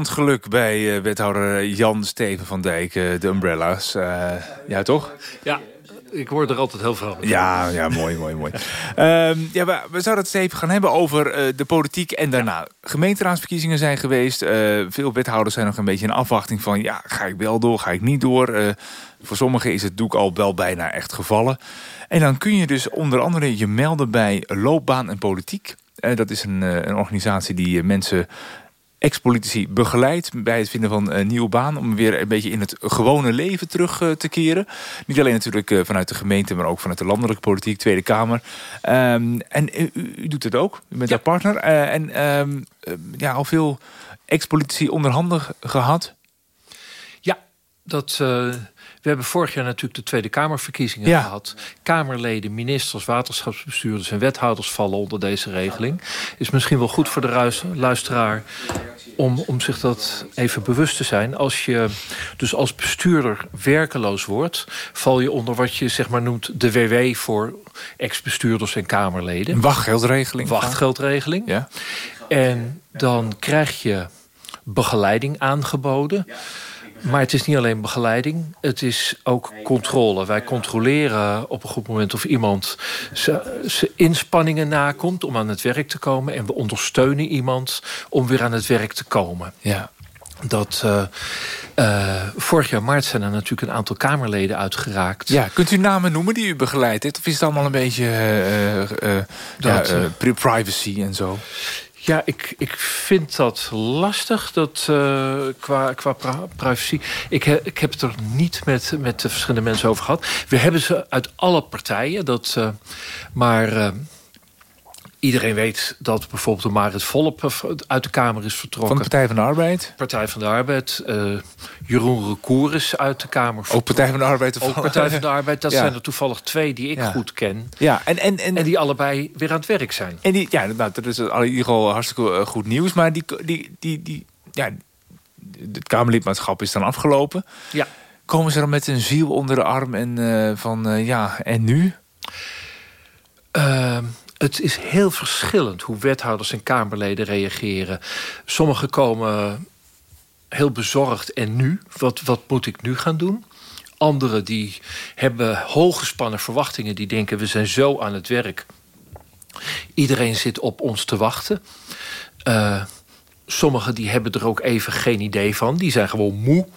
Geluk bij uh, wethouder Jan Steven van Dijk, uh, de Umbrellas. Uh, ja, toch? Ja, ik word er altijd heel vrolijk Ja, ja mooi, mooi, mooi. Um, ja, we, we, zouden het even gaan hebben over de politiek en daarna. Gemeenteraadsverkiezingen zijn geweest. veel wethouders zijn nog een beetje in afwachting van... ja, ga ik wel door, ga ik niet door? voor sommigen is het doek al wel bijna echt gevallen. En dan kun je dus onder andere je melden bij Loopbaan en Politiek... dat is een, een organisatie die mensen ex-politici begeleid bij het vinden van een nieuwe baan... om weer een beetje in het gewone leven terug eh, te keren. Niet alleen natuurlijk eh, vanuit de gemeente... maar ook vanuit de landelijke politiek, Tweede Kamer. Um, en u, u, doet het ook, u bent ja. daar partner. Uh, en um, ja, al veel ex-politici onderhanden gehad? Ja, dat... We hebben vorig jaar natuurlijk de Tweede Kamerverkiezingen ja. gehad. Kamerleden, ministers, waterschapsbestuurders en wethouders vallen onder deze regeling. Is misschien wel goed voor de luisteraar om, om zich dat even bewust te zijn. Als je dus als bestuurder werkeloos wordt... val je onder wat je zeg maar noemt de WW voor ex-bestuurders en Kamerleden. Een wachtgeldregeling. Wachtgeldregeling. Ja. En dan krijg je begeleiding aangeboden... Maar het is niet alleen begeleiding, het is ook controle. Wij controleren op een goed moment of iemand zijn inspanningen nakomt... om aan het werk te komen. En we ondersteunen iemand om weer aan het werk te komen. Ja. Dat, uh, uh, vorig jaar maart zijn er natuurlijk een aantal Kamerleden uitgeraakt. Ja, kunt u namen noemen die u begeleid heeft? Of is het allemaal een beetje uh, dat, ja, privacy en zo? Ja, ik, ik vind dat lastig dat, uh, qua, qua privacy. Ik, ik heb het er niet met, met de verschillende mensen over gehad. We hebben ze uit alle partijen. Dat, uh, maar uh, Iedereen weet dat bijvoorbeeld Marit Volp uit de Kamer is vertrokken. Van de Partij van de Arbeid? Partij van de Arbeid. Uh, Jeroen Recour is uit de Kamer Ook Partij van de Arbeid? Ook Partij van de Arbeid. Dat zijn er toevallig twee die ik goed ken. Ja, en, en, en, en die allebei weer aan het werk zijn. En die, ja, nou, dat is in ieder geval hartstikke eh, goed nieuws. Maar die, die, die, die, ja, het Kamerlidmaatschap is dan afgelopen. Ja. Komen ze dan met een ziel onder de arm en uh, van, uh, ja, en nu? Het is heel verschillend hoe wethouders en Kamerleden reageren. Sommigen komen heel bezorgd en nu? Wat, wat moet ik nu gaan doen? Anderen die hebben hooggespannen verwachtingen. Die denken we zijn zo aan het werk. Iedereen zit op ons te wachten. Uh, sommigen die hebben er ook even geen idee van. Die zijn gewoon moe.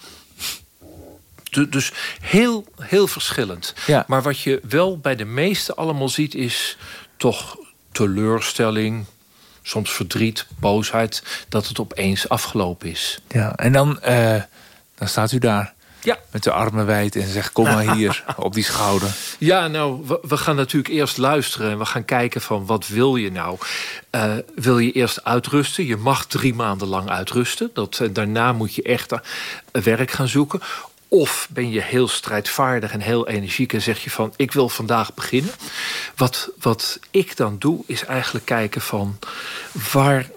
Dus heel, heel verschillend. Ja. Maar wat je wel bij de meeste allemaal ziet is toch teleurstelling, soms verdriet, boosheid, dat het opeens afgelopen is. Ja, en dan, uh, dan staat u daar. Ja. Met de armen wijd en zegt kom maar hier op die schouder. Ja, nou, we, we, gaan natuurlijk eerst luisteren en we gaan kijken van wat wil je nou? Uh, wil je eerst uitrusten? Je mag drie maanden lang uitrusten. Dat, uh, daarna moet je echt werk gaan zoeken. Of ben je heel strijdvaardig en heel energiek en zeg je van ik wil vandaag beginnen. Wat, wat ik dan doe is eigenlijk kijken van waar,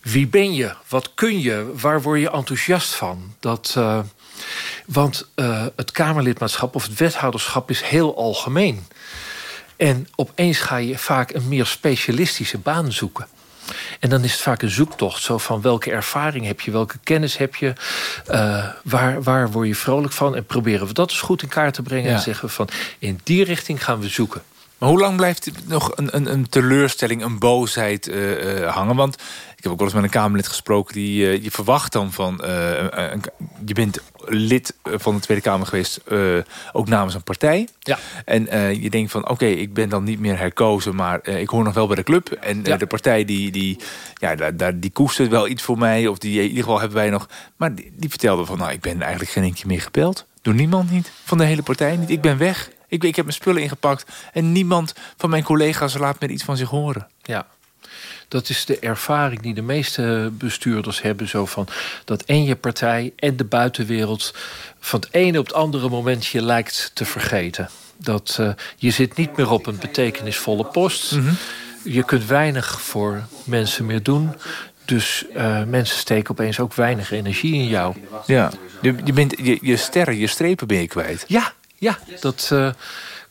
wie ben je? Wat kun je? Waar word je enthousiast van? Dat, uh, want uh, het Kamerlidmaatschap of het wethouderschap is heel algemeen. En opeens ga je vaak een meer specialistische baan zoeken. En dan is het vaak een zoektocht. Zo van welke ervaring heb je, welke kennis heb je, uh, waar, waar word je vrolijk van? En proberen we dat eens goed in kaart te brengen. Ja. En zeggen we van in die richting gaan we zoeken. Maar hoe lang blijft nog een, een, een teleurstelling, een boosheid uh, uh, hangen? Want ik heb ook wel eens met een Kamerlid gesproken... die uh, je verwacht dan van... een, je bent lid van de Tweede Kamer geweest, ook namens een partij. Ja. En je denkt van, oké, okay, ik ben dan niet meer herkozen... maar ik hoor nog wel bij de club. En ja. de partij, die, die, ja, daar, daar, die koestert wel iets voor mij. Of die, in ieder geval hebben wij nog... Maar die, die vertelde van, nou, ik ben eigenlijk geen enkele meer gebeld. Door niemand niet, van de hele partij niet. Ik ben weg. Ik, ik heb mijn spullen ingepakt en niemand van mijn collega's laat meer iets van zich horen. Ja, dat is de ervaring die de meeste bestuurders hebben. Zo van dat en je partij en de buitenwereld van het ene op het andere momentje lijkt te vergeten. Dat uh, je zit niet meer op een betekenisvolle post. Mm -hmm. Je kunt weinig voor mensen meer doen. Dus uh, mensen steken opeens ook weinig energie in jou. Ja, je, je, bent, je, je sterren, je strepen ben je kwijt. Ja, ja, dat uh,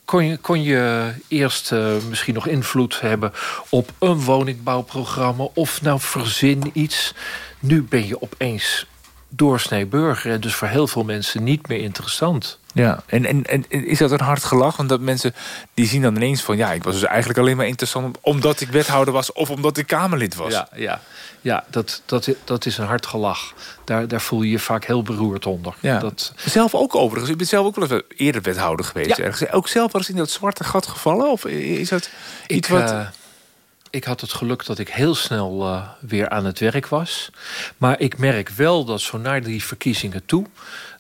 kon, je, kon je eerst uh, misschien nog invloed hebben op een woningbouwprogramma of nou verzin iets. Nu ben je opeens doorsnee burger en dus voor heel veel mensen niet meer interessant. Ja, en, en, en is dat een hard gelach? Want dat mensen die zien dan ineens van... ja, ik was dus eigenlijk alleen maar interessant omdat ik wethouder was... of omdat ik Kamerlid was. Ja, ja. ja dat, dat, dat is een hard gelach. Daar, daar voel je je vaak heel beroerd onder. Ja. Dat... Zelf ook overigens. Ik ben zelf ook wel eens eerder wethouder geweest. Ja. Ergens. Ook zelf eens in dat zwarte gat gevallen? Of is dat iets ik, wat... Uh, ik had het geluk dat ik heel snel uh, weer aan het werk was. Maar ik merk wel dat zo naar die verkiezingen toe...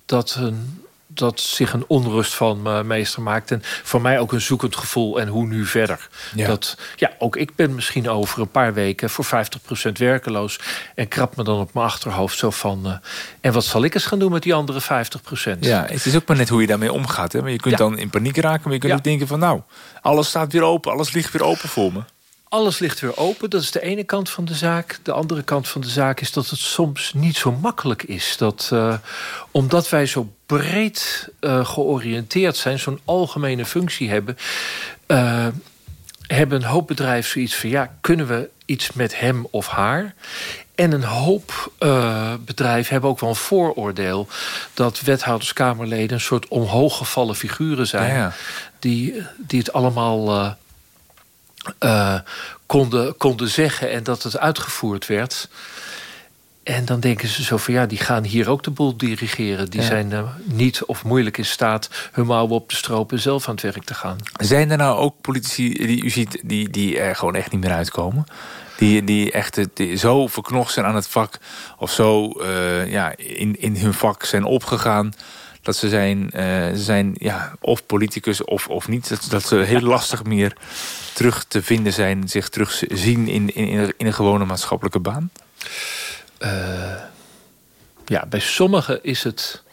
dat een dat zich een onrust van me meester maakt. En voor mij ook een zoekend gevoel. En hoe nu verder? Ja. Dat, ja, ook ik ben misschien over een paar weken voor 50% werkeloos. En krap me dan op mijn achterhoofd zo van... Uh, en wat zal ik eens gaan doen met die andere 50%? Ja, het is ook maar net hoe je daarmee omgaat. Hè? Maar je kunt ja. dan in paniek raken. Maar je kunt ja. ook denken van nou, alles staat weer open. Alles ligt weer open voor me. Alles ligt weer open, dat is de ene kant van de zaak. De andere kant van de zaak is dat het soms niet zo makkelijk is. Dat, uh, omdat wij zo breed uh, georiënteerd zijn, zo'n algemene functie hebben... Uh, hebben een hoop bedrijven zoiets van... ja, kunnen we iets met hem of haar? En een hoop uh, bedrijven hebben ook wel een vooroordeel... dat wethouders, Kamerleden een soort omhooggevallen figuren zijn... Ja. Die, die het allemaal konden, konden zeggen en dat het uitgevoerd werd. En dan denken ze zo van ja, die gaan hier ook de boel dirigeren. Die zijn uh, niet of moeilijk in staat hun mouwen op te stropen... zelf aan het werk te gaan. Zijn er nou ook politici die u ziet die, die er gewoon echt niet meer uitkomen? Die, die echt die zo verknocht zijn aan het vak... of zo uh, ja, in, in hun vak zijn opgegaan dat ze zijn, uh, zijn ja, of politicus of, of niet. Dat, dat ze heel lastig meer terug te vinden zijn, zich terugzien in, in, in een gewone maatschappelijke baan? Uh, ja, bij sommigen is het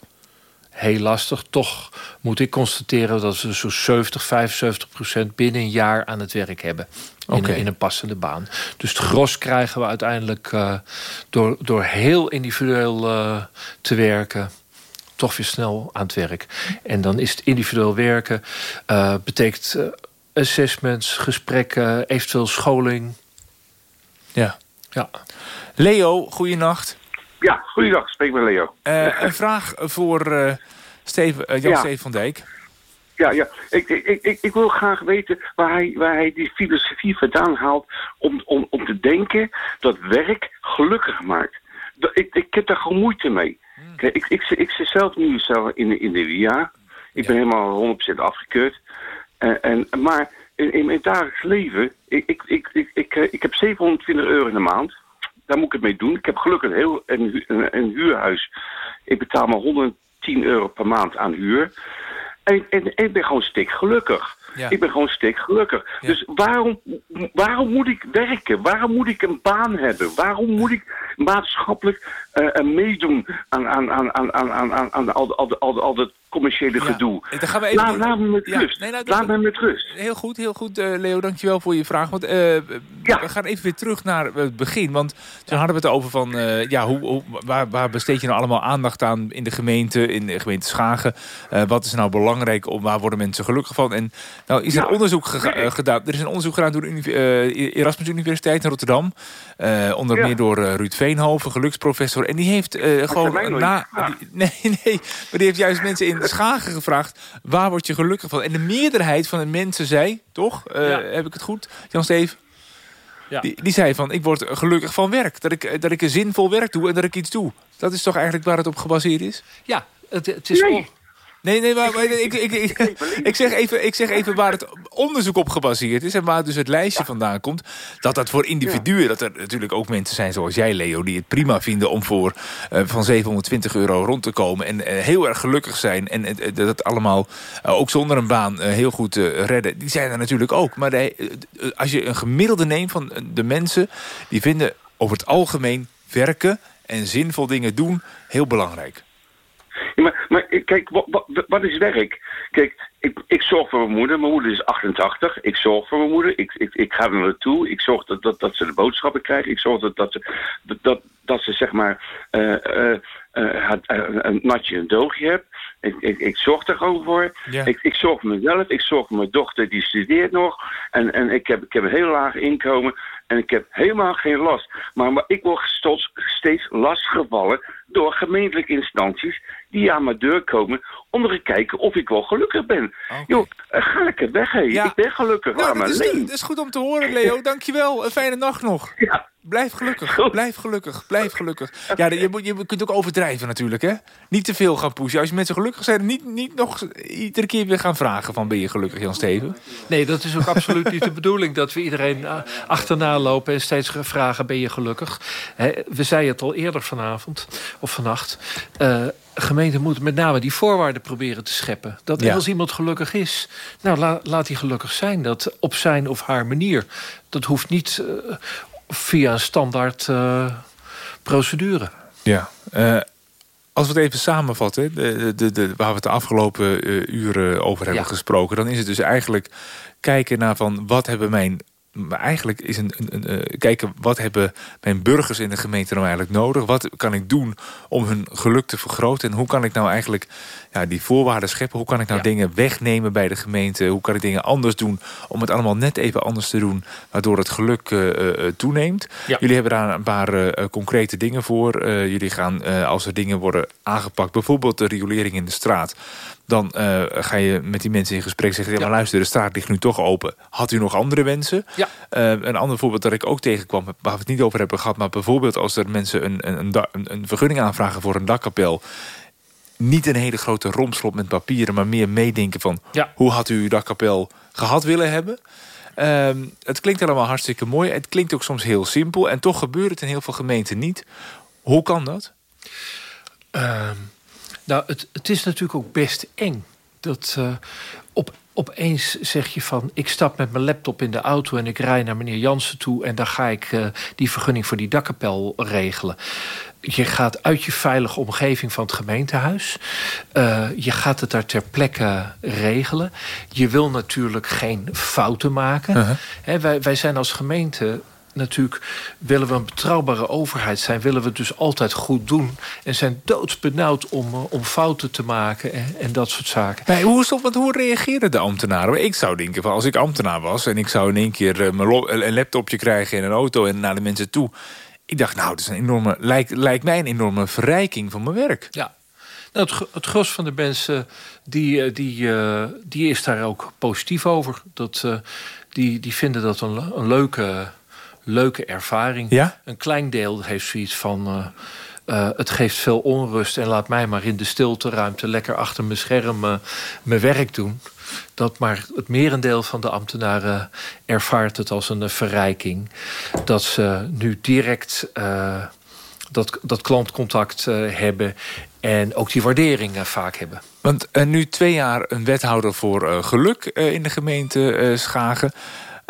heel lastig. Toch moet ik constateren dat ze zo'n 70, 75 procent binnen een jaar aan het werk hebben. In, okay. een, in een passende baan. Dus het gros krijgen we uiteindelijk uh, door, door heel individueel uh, te werken toch weer snel aan het werk. En dan is het individueel werken. Uh, betekent assessments, gesprekken, eventueel scholing. Ja. ja. Leo, goeienacht. Ja, goeiedag. Spreek met Leo. Uh, een vraag voor Steven, Jan ja. Van Dijk. Ja, ja. Ik, ik, ik, ik wil graag weten waar hij, waar hij die filosofie vandaan haalt... om, om, om te denken dat werk gelukkig maakt. Ik, ik heb daar gewoon moeite mee. Kijk, ik, ik, ik, zit zelf nu zelf in, in de WIA. Ik ben helemaal 100% afgekeurd. En, en, maar in, in mijn dagelijks leven, ik, ik, ik, ik, ik, ik heb 720 euro in de maand. Daar moet ik het mee doen. Ik heb gelukkig heel, een, een, een huurhuis. Ik betaal maar 110 euro per maand aan huur. En, en, en ik ben gewoon stik gelukkig. Ja. Ik ben gewoon stik gelukkig. Ja. Dus waarom, waarom moet ik werken? Waarom moet ik een baan hebben? Waarom moet ik maatschappelijk uh, meedoen aan, aan, aan, aan, aan, aan, aan al, al, al, al dat commerciële gedoe. Dan gaan we even... Laat, laat me met ja. rust. Nee, nou, laat me met rust. Heel goed, heel goed, uh, Leo. Dankjewel voor je vraag. Want uh, we gaan even weer terug naar het begin. Want toen hadden we het over van... Uh, ja, hoe, hoe, waar, waar besteed je nou allemaal aandacht aan in de gemeente, in de gemeente Schagen? wat is nou belangrijk? Om, waar worden mensen gelukkig van? En nou is er ja. onderzoek gedaan. Er is een onderzoek gedaan door de Erasmus Universiteit in Rotterdam. onder meer door Ruud Veenhoven, geluksprofessor. En die heeft gewoon... Na, nee, nee, maar die heeft juist mensen in Schagen gevraagd... waar word je gelukkig van? En de meerderheid van de mensen zei, toch? Uh, ja. Heb ik het goed, Jan Steven? Ja. Die, die zei van, ik word gelukkig van werk. Dat ik, dat ik een zinvol werk doe en dat ik iets doe. Dat is toch eigenlijk waar het op gebaseerd is? Ja, het, het is nee. Nee, nee, maar, ik, ik, ik, ik, zeg even, ik zeg even waar het onderzoek op gebaseerd is... en waar dus het lijstje vandaan komt. Dat dat voor individuen, dat er natuurlijk ook mensen zijn zoals jij, Leo... die het prima vinden om voor uh, van 720 euro rond te komen... en uh, heel erg gelukkig zijn en uh, dat allemaal ook zonder een baan heel goed redden. Die zijn er natuurlijk ook. Maar de, als je een gemiddelde neemt van de mensen... die vinden over het algemeen werken en zinvol dingen doen heel belangrijk. Ja, maar, maar kijk, wat, wat, wat, is werk? Kijk, ik, ik zorg voor mijn moeder. Mijn moeder is 88. Ik zorg voor mijn moeder. Ik, ik, ik ga er naartoe. Ik zorg dat, dat, dat ze de boodschappen krijgen. Ik zorg dat, dat, ze, dat, dat, ze zeg maar uh, uh, uh, een natje een doogje hebt. Ik, ik, ik zorg er gewoon voor. Ja. Ik, ik zorg voor mezelf. Ik zorg voor mijn dochter, die studeert nog. En, en ik, heb, ik heb een heel laag inkomen. En ik heb helemaal geen last. Maar, maar ik word steeds, steeds lastiggevallen door gemeentelijke instanties die aan mijn deur komen om te kijken of ik wel gelukkig ben. Okay. Joh, ga lekker weg, hé. Ja. Ik ben gelukkig, nou, maar dat, is, dat is goed om te horen, Leo. Dankjewel. Een fijne nacht nog. Ja. Blijf gelukkig, goed. blijf gelukkig, blijf gelukkig. Ja, je, moet, je kunt ook overdrijven natuurlijk, hè. Niet te veel gaan pushen. Als je mensen gelukkig zijn, niet, niet nog iedere keer weer gaan vragen van... ben je gelukkig, Jan Steven? Nee, dat is ook absoluut niet de bedoeling... dat we iedereen achterna lopen en steeds vragen... ben je gelukkig? We zeiden het al eerder vanavond, of vannacht... Uh, gemeenten moeten met name die voorwaarden proberen te scheppen. Dat ja. als iemand gelukkig is, nou la, laat hij gelukkig zijn. Dat op zijn of haar manier. Dat hoeft niet uh, via een standaard uh, procedure. Ja, uh, als we het even samenvatten, de, de, de, waar we het de afgelopen uren over hebben ja. gesproken... dan is het dus eigenlijk kijken naar van wat hebben mijn maar eigenlijk is een, een, een uh, kijken wat hebben mijn burgers in de gemeente nou eigenlijk nodig. Wat kan ik doen om hun geluk te vergroten? En hoe kan ik nou eigenlijk ja, die voorwaarden scheppen? Hoe kan ik nou ja. dingen wegnemen bij de gemeente? Hoe kan ik dingen anders doen om het allemaal net even anders te doen, waardoor het geluk uh, uh, toeneemt? Ja. Jullie hebben daar een paar concrete dingen voor. jullie gaan, als er dingen worden aangepakt, bijvoorbeeld de riolering in de straat Dan uh, ga je met die mensen in gesprek zeggen... Ja, maar luister, de straat ligt nu toch open. Had u nog andere wensen? Ja. Uh, een ander voorbeeld dat ik ook tegenkwam... waar we het niet over hebben gehad... maar bijvoorbeeld als er mensen een, een, een, een vergunning aanvragen... voor een dakkapel niet een hele grote romslot met papieren... maar meer meedenken van ja. hoe had u uw dakkapel gehad willen hebben... Ehm, het klinkt allemaal hartstikke mooi. Het klinkt ook soms heel simpel. En toch gebeurt het in heel veel gemeenten niet. Hoe kan dat? Ehm, nou, het, het is natuurlijk ook best eng. Dat uh, op, opeens zeg je van... ik stap met mijn laptop in de auto en ik rij naar meneer Jansen toe... en dan ga ik uh, die vergunning voor die dakkapel regelen je gaat uit je veilige omgeving van het gemeentehuis. Uh, je gaat het daar ter plekke regelen. Je wil natuurlijk geen fouten maken. Uh -huh. He, wij, wij zijn als gemeente natuurlijk willen we een betrouwbare overheid zijn... willen we het dus altijd goed doen. En zijn doodsbenauwd om, uh, om fouten te maken en, en dat soort zaken. Nee, hoe, is dat, want hoe reageren de ambtenaren? Ik zou denken, van als ik ambtenaar was... en ik zou in één keer uh, mijn een laptopje krijgen in een auto... en naar de mensen toe ik dacht, nou, dat is een enorme, lijkt, lijkt mij een enorme verrijking van mijn werk. Ja. Nou, het, het gros van de mensen die, die, uh, die is daar ook positief over. Dat, uh, die, die vinden dat een, een leuke, leuke ervaring. Ja? Een klein deel heeft zoiets van... Uh, uh, het geeft veel onrust en laat mij maar in de stilteruimte... lekker achter mijn scherm uh, mijn werk doen. Dat maar het merendeel van de ambtenaren ervaart het als een verrijking. Dat ze nu direct dat, dat klantcontact hebben... en ook die waardering vaak hebben. Want nu twee jaar een wethouder voor geluk in de gemeente Schagen...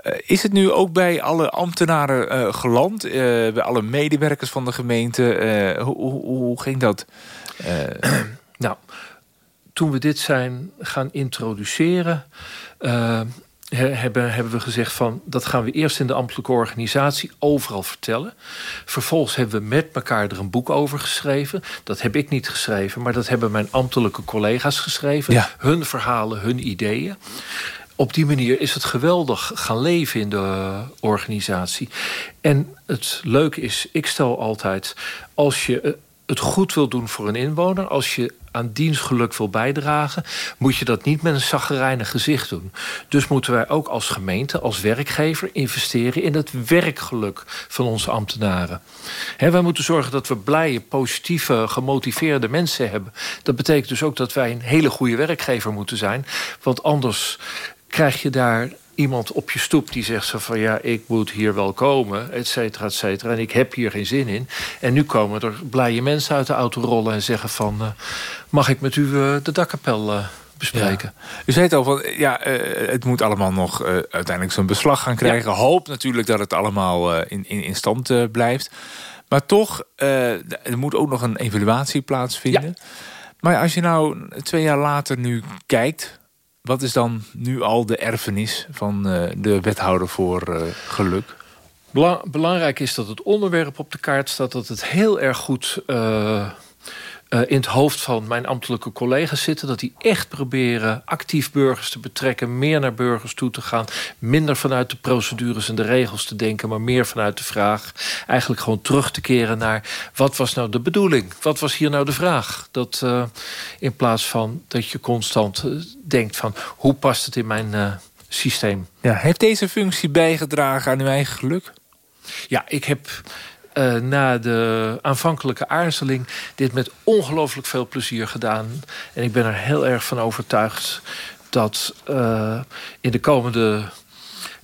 Uh, is het nu ook bij alle ambtenaren uh, geland? Uh, bij alle medewerkers van de gemeente? Hoe, hoe, hoe, ging dat? nou, toen we dit zijn gaan introduceren... hebben, hebben we gezegd van... dat gaan we eerst in de ambtelijke organisatie overal vertellen. Vervolgens hebben we met elkaar er een boek over geschreven. Dat heb ik niet geschreven, maar dat hebben mijn ambtelijke collega's geschreven. Ja. Hun verhalen, hun ideeën op die manier is het geweldig gaan leven in de organisatie. En het leuke is, ik stel altijd... als je het goed wil doen voor een inwoner... als je aan dienstgeluk wil bijdragen... moet je dat niet met een zaggerijnig gezicht doen. Dus moeten wij ook als gemeente, als werkgever... investeren in het werkgeluk van onze ambtenaren. He, wij moeten zorgen dat we blije, positieve, gemotiveerde mensen hebben. Dat betekent dus ook dat wij een hele goede werkgever moeten zijn. Want anders krijg je daar iemand op je stoep die zegt zo van... ja, ik moet hier wel komen, et cetera, et cetera. En ik heb hier geen zin in. En nu komen er blije mensen uit de auto rollen en zeggen van... Uh, mag ik met u uh, de dakkapel uh, bespreken? Ja. U zei het al, van, ja, het moet allemaal nog uiteindelijk zo'n beslag gaan krijgen. Ja. Hoop natuurlijk dat het allemaal in, in, in stand blijft. Maar toch, er moet ook nog een evaluatie plaatsvinden. Ja. Maar als je nou twee jaar later nu kijkt... Wat is dan nu al de erfenis van uh, de wethouder voor uh, geluk? Bela belangrijk is dat het onderwerp op de kaart staat... dat het heel erg goed uh, in het hoofd van mijn ambtelijke collega's zitten. Dat die echt proberen actief burgers te betrekken... meer naar burgers toe te gaan. Minder vanuit de procedures en de regels te denken... maar meer vanuit de vraag eigenlijk gewoon terug te keren naar... wat was nou de bedoeling? Wat was hier nou de vraag? Dat uh, in plaats van dat je constant uh, denkt van... hoe past het in mijn systeem? Ja, heeft deze functie bijgedragen aan uw eigen geluk? Ja, ik heb uh, na de aanvankelijke aarzeling dit met ongelooflijk veel plezier gedaan. En ik ben er heel erg van overtuigd dat uh, in de komende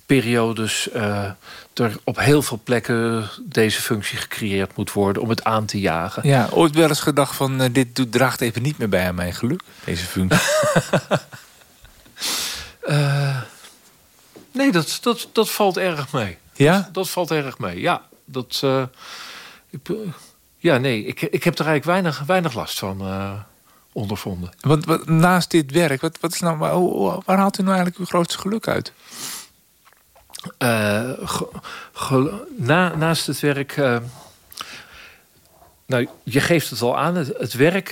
periodes uh, er op heel veel plekken deze functie gecreëerd moet worden om het aan te jagen. Ja, ooit wel eens gedacht van uh, dit doet, draagt even niet meer bij aan mijn geluk, deze functie. nee, dat, dat, dat valt erg mee. Ja? Dat, dat valt erg mee, ja. Dat, uh, ik, ja, nee, ik, ik heb er eigenlijk weinig, weinig last van uh, ondervonden. Want, wat, naast dit werk, wat, wat is nou, waar, waar haalt u nou eigenlijk uw grootste geluk uit? Uh, ge, ge, na, naast het werk... nou, je geeft het al aan. Het, het werk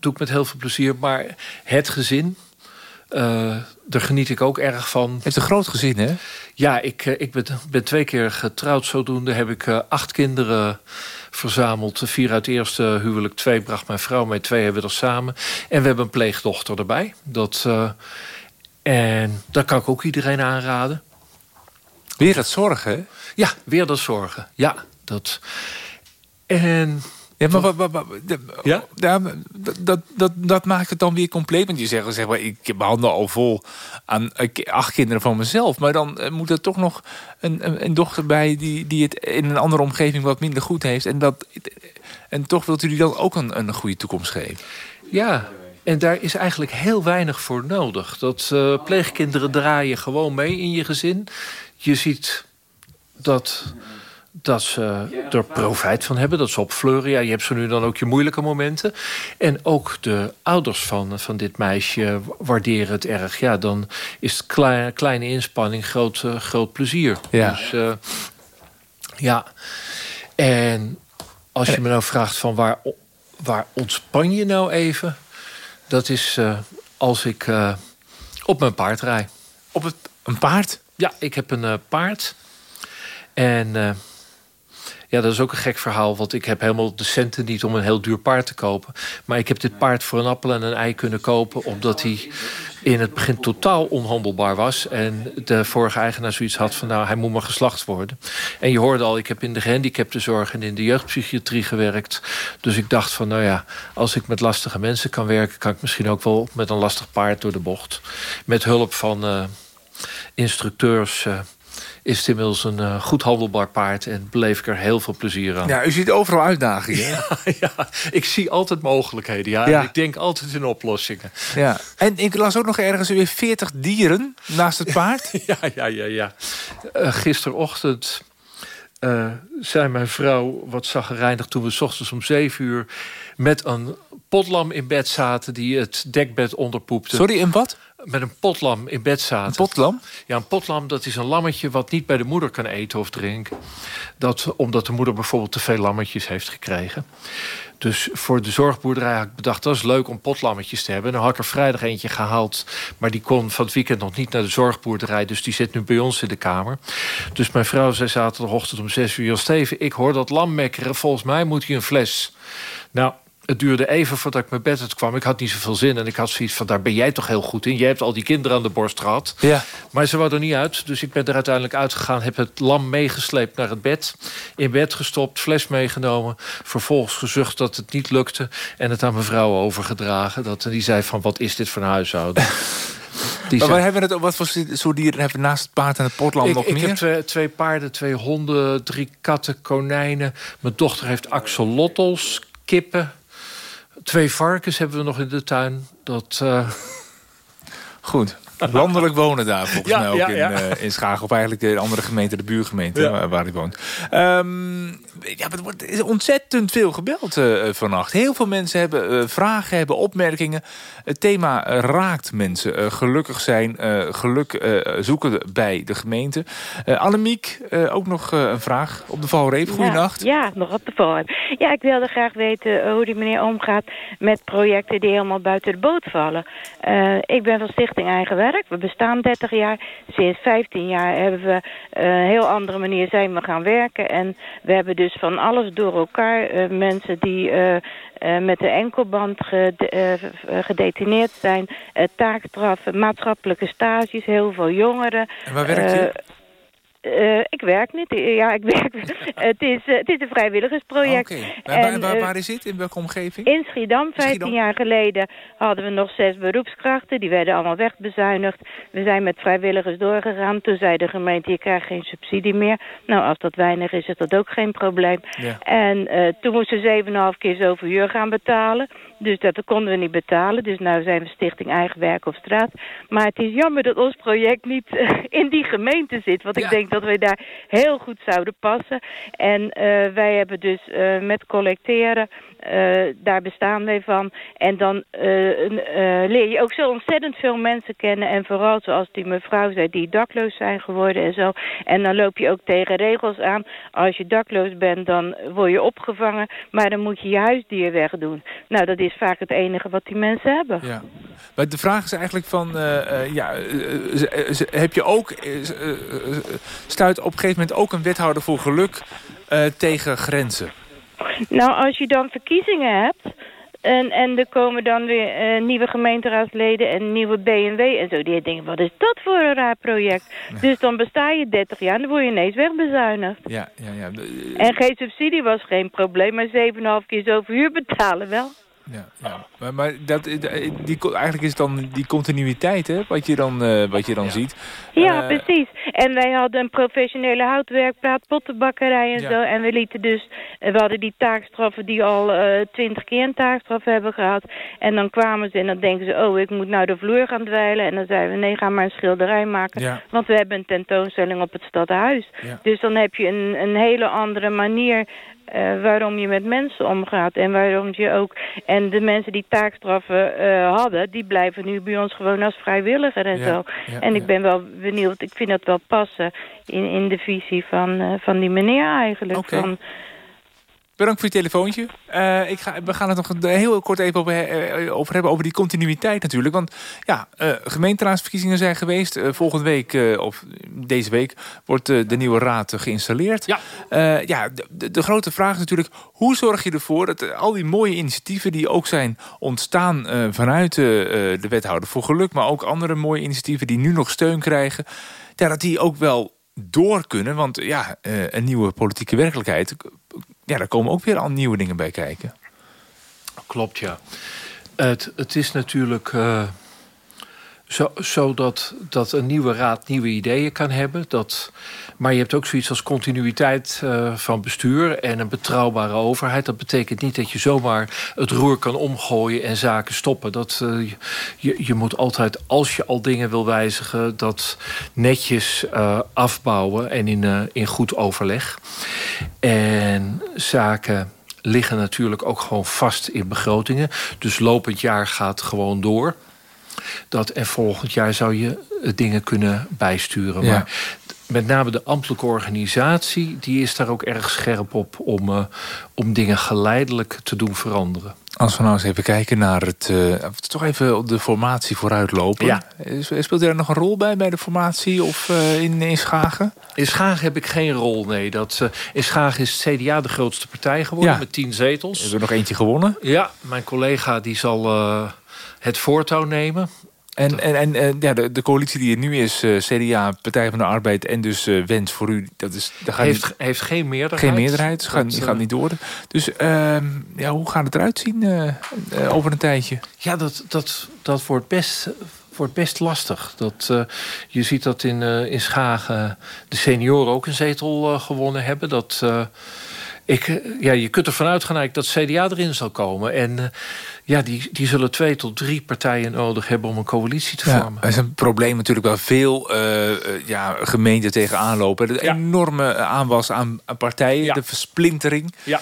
doe ik met heel veel plezier. Maar het gezin... daar geniet ik ook erg van. Is een groot gezin, hè? Ja, ik, ik ben, ben twee keer getrouwd zodoende. Heb ik acht kinderen verzameld. Vier uit het eerste huwelijk, twee bracht mijn vrouw mee. Twee hebben we er samen. En we hebben een pleegdochter erbij. Dat, en dat kan ik ook iedereen aanraden. Weer het zorgen, Ja, weer dat zorgen. Ja, dat... En... Ja, maar, maar, ja? dat, dat, dat maakt het dan weer compleet. Want je zegt, zeg maar, ik heb mijn handen al vol aan acht kinderen van mezelf. Maar dan eh, moet er toch nog een, een, een, dochter bij die, die het in een andere omgeving wat minder goed heeft. En, dat, en toch wilt u die dan ook een, een goede toekomst geven. Ja, en daar is eigenlijk heel weinig voor nodig. Dat uh, pleegkinderen draaien gewoon mee in je gezin. Je ziet dat, dat ze er profijt van hebben, dat ze op fleuren. Ja, je hebt zo nu dan ook je moeilijke momenten. En ook de ouders van, van dit meisje waarderen het erg. Ja, dan is het klein, kleine inspanning groot, uh, groot plezier. Ja. Dus uh, ja, en als je me nou vraagt van waar, waar ontspan je nou even... dat is uh, als ik op mijn paard rij. Op het, een paard? Ja, ik heb een paard. En ja, dat is ook een gek verhaal. Want ik heb helemaal de centen niet om een heel duur paard te kopen. Maar ik heb dit paard voor een appel en een ei kunnen kopen. Omdat hij in het begin totaal onhandelbaar was. En de vorige eigenaar zoiets had van... nou, hij moet maar geslacht worden. En je hoorde al, ik heb in de gehandicaptenzorg... en in de jeugdpsychiatrie gewerkt. Dus ik dacht van, nou ja, als ik met lastige mensen kan werken... kan ik misschien ook wel met een lastig paard door de bocht. Met hulp van... Uh, instructeurs uh, is het inmiddels een uh, goed handelbaar paard... en beleef ik er heel veel plezier aan. Ja, u ziet overal uitdagingen. ja, ja, ik zie altijd mogelijkheden. Ja. ja. ik denk altijd in oplossingen. Ja. En ik las ook nog ergens weer 40 dieren naast het paard. ja, ja, ja. ja. Uh, gisterochtend uh, zei mijn vrouw wat zaggerijnig... toen we s ochtends om 7 uur met een potlam in bed zaten... die het dekbed onderpoepte. Sorry, een wat? Met een potlam in bed zaten. Een potlam? Ja, een potlam dat is een lammetje wat niet bij de moeder kan eten of drinken. Dat, omdat de moeder bijvoorbeeld te veel lammetjes heeft gekregen. Dus voor de zorgboerderij had ik bedacht... dat is leuk om potlammetjes te hebben. En dan had ik er vrijdag eentje gehaald. Maar die kon van het weekend nog niet naar de zorgboerderij. Dus die zit nu bij ons in de kamer. Dus mijn vrouw zei zaterdagochtend om zes uur... Steven, ik hoor dat lam mekkeren. Volgens mij moet hij een fles. Nou, het duurde even voordat ik mijn bed uit kwam. Ik had niet zoveel zin en ik had zoiets van... daar ben jij toch heel goed in. Jij hebt al die kinderen aan de borst gehad. Ja. Maar ze wou er niet uit. Dus ik ben er uiteindelijk uitgegaan. Heb het lam meegesleept naar het bed. In bed gestopt, fles meegenomen. Vervolgens gezucht dat het niet lukte. En het aan mijn vrouw overgedragen. Dat, die zei van, wat is dit voor een huishouden? Die maar wij hebben het, wat voor soort dieren hebben we naast het paard en het potlam ik, nog ik meer? Ik heb twee, twee, paarden, twee honden, drie katten, konijnen. Mijn dochter heeft axolotls, kippen... Twee varkens hebben we nog in de tuin. Dat, uh... Goed. Landelijk wonen daar volgens ja, mij ook ja, ja. In, uh, in Schagen. Of eigenlijk de andere gemeente, de buurgemeente waar, waar hij woont. Um, ja, het wordt is ontzettend veel gebeld uh, vannacht. Heel veel mensen hebben uh, vragen, hebben opmerkingen. Het thema raakt mensen. gelukkig zijn, geluk zoeken bij de gemeente. Annemiek, ook nog een vraag op de valreep. Goedenacht. Ja, ja, nog op de valreep. Ja, ik wilde graag weten hoe die meneer omgaat met projecten die helemaal buiten de boot vallen. ik ben van Stichting Eigen Werk. We bestaan 30 jaar. Sinds 15 jaar hebben we een heel andere manier zijn we gaan werken. En we hebben dus van alles door elkaar. Uh, mensen die uh, uh, met de enkelband gede gedetineerd zijn. taakstraffen, maatschappelijke stages, heel veel jongeren. En waar werkt je? Uh, ik werk niet. Ja, ik werk. het, is, uh, het is een vrijwilligersproject. Okay. en, waar, waar, is het? In welke omgeving? In Schiedam. 15 Schiedam? jaar geleden hadden we nog zes beroepskrachten. Die werden allemaal wegbezuinigd. We zijn met vrijwilligers doorgegaan. Toen zei de gemeente, je krijgt geen subsidie meer. Nou, als dat weinig is, is dat ook geen probleem. Ja. En uh, toen moesten we 7,5 keer zoveel uur gaan betalen. Dus dat konden we niet betalen. Dus nu zijn we Stichting Eigen Werk op Straat. Maar het is jammer dat ons project niet in die gemeente zit. Want ja. ik denk dat wij daar heel goed zouden passen. En uh, wij hebben dus uh, met collecteren, daar bestaan wij van. En dan leer je ook zo ontzettend veel mensen kennen. En vooral zoals die mevrouw zei, die dakloos zijn geworden en zo. En dan loop je ook tegen regels aan. Als je dakloos bent, dan word je opgevangen. Maar dan moet je je huisdier wegdoen. Nou, dat is vaak het enige wat die mensen hebben. Ja. maar de vraag is eigenlijk van... ja, heb je ook... stuit op een gegeven moment ook een wethouder voor geluk tegen grenzen? Nou, als je dan verkiezingen hebt... En, en er komen dan weer uh, nieuwe gemeenteraadsleden en nieuwe BMW en zo. Die denken, wat is dat voor een raar project? Dus dan besta je 30 jaar en dan word je ineens wegbezuinigd. Ja, ja, ja. En geen subsidie was geen probleem, maar 7,5 keer zoveel huur betalen wel ja, ja. Maar, maar dat, die, eigenlijk is dan die continuïteit hè, wat je dan, uh, wat je dan ziet. Ja, uh, precies. En wij hadden een professionele houtwerkpraat, pottenbakkerij en zo. En we lieten dus, we hadden die taakstraffen die al uh, twintig keer een taakstraf hebben gehad. En dan kwamen ze en dan denken ze, oh, ik moet nou de vloer gaan dweilen. En dan zeiden we, nee, ga maar een schilderij maken. Ja. Want we hebben een tentoonstelling op het stadhuis. Dus dan heb je een, een hele andere manier uh, waarom je met mensen omgaat. En waarom je ook... En de mensen die taakstraffen uh, hadden... die blijven nu bij ons gewoon als vrijwilliger en zo. en ik ben wel benieuwd... Ik vind dat wel passen in, in de visie van, uh, van die meneer eigenlijk. Okay. Van, Bedankt voor je telefoontje. Uh, ik ga, we gaan het nog heel kort even over, uh, over, hebben, over die continuïteit natuurlijk. Want ja, uh, gemeenteraadsverkiezingen zijn geweest. volgende week, of deze week, wordt de nieuwe raad geïnstalleerd. Ja. ja, de, de, grote vraag is natuurlijk, hoe zorg je ervoor dat al die mooie initiatieven die ook zijn ontstaan vanuit de wethouder voor geluk, maar ook andere mooie initiatieven die nu nog steun krijgen, ja, dat die ook wel door kunnen. Want ja, een nieuwe politieke werkelijkheid ja, daar komen ook weer al nieuwe dingen bij kijken. Klopt, ja. Het, het is natuurlijk uh, zo, zo dat, een nieuwe raad nieuwe ideeën kan hebben. Dat, maar je hebt ook zoiets als continuïteit uh, van bestuur en een betrouwbare overheid. Dat betekent niet dat je zomaar het roer kan omgooien en zaken stoppen. Dat, uh, je, je moet altijd, als je al dingen wil wijzigen, dat netjes uh, afbouwen en in, in goed overleg. En zaken liggen natuurlijk ook gewoon vast in begrotingen. Dus lopend jaar gaat gewoon door. Dat, en volgend jaar zou je dingen kunnen bijsturen. Ja. Maar met name de ambtelijke organisatie... die is daar ook erg scherp op om, uh, om dingen geleidelijk te doen veranderen. Als we nou eens even kijken naar het... Uh, toch even op de formatie vooruitlopen. Ja. Speelt er nog een rol bij, bij de formatie of uh, in, in Schagen? In Schagen heb ik geen rol, nee. Dat, uh, in Schagen is het CDA de grootste partij geworden ja. met tien zetels. Hebben we nog eentje gewonnen? Ja, mijn collega die zal het voortouw nemen. En, en, en uh, ja, de, de coalitie die er nu is, uh, CDA, Partij van de Arbeid en dus uh, Wens voor u, dat is, dat gaat heeft, niet, heeft geen meerderheid. Geen meerderheid, gaat, dat, gaat niet door. Dus ehm, ja, hoe gaat het eruit zien over een tijdje? Ja, dat, dat, dat wordt best wordt best lastig. Dat, uh, je ziet dat in, uh, in Schagen de senioren ook een zetel uh, gewonnen hebben. Dat, ik, ja, je kunt ervan uitgaan dat CDA erin zal komen. En ja, die, die zullen twee tot drie partijen nodig hebben om een coalitie te vormen. Dat is een probleem natuurlijk wel veel uh, ja, gemeenten tegenaan lopen. De enorme aanwas aan, partijen, de versplintering. Ja.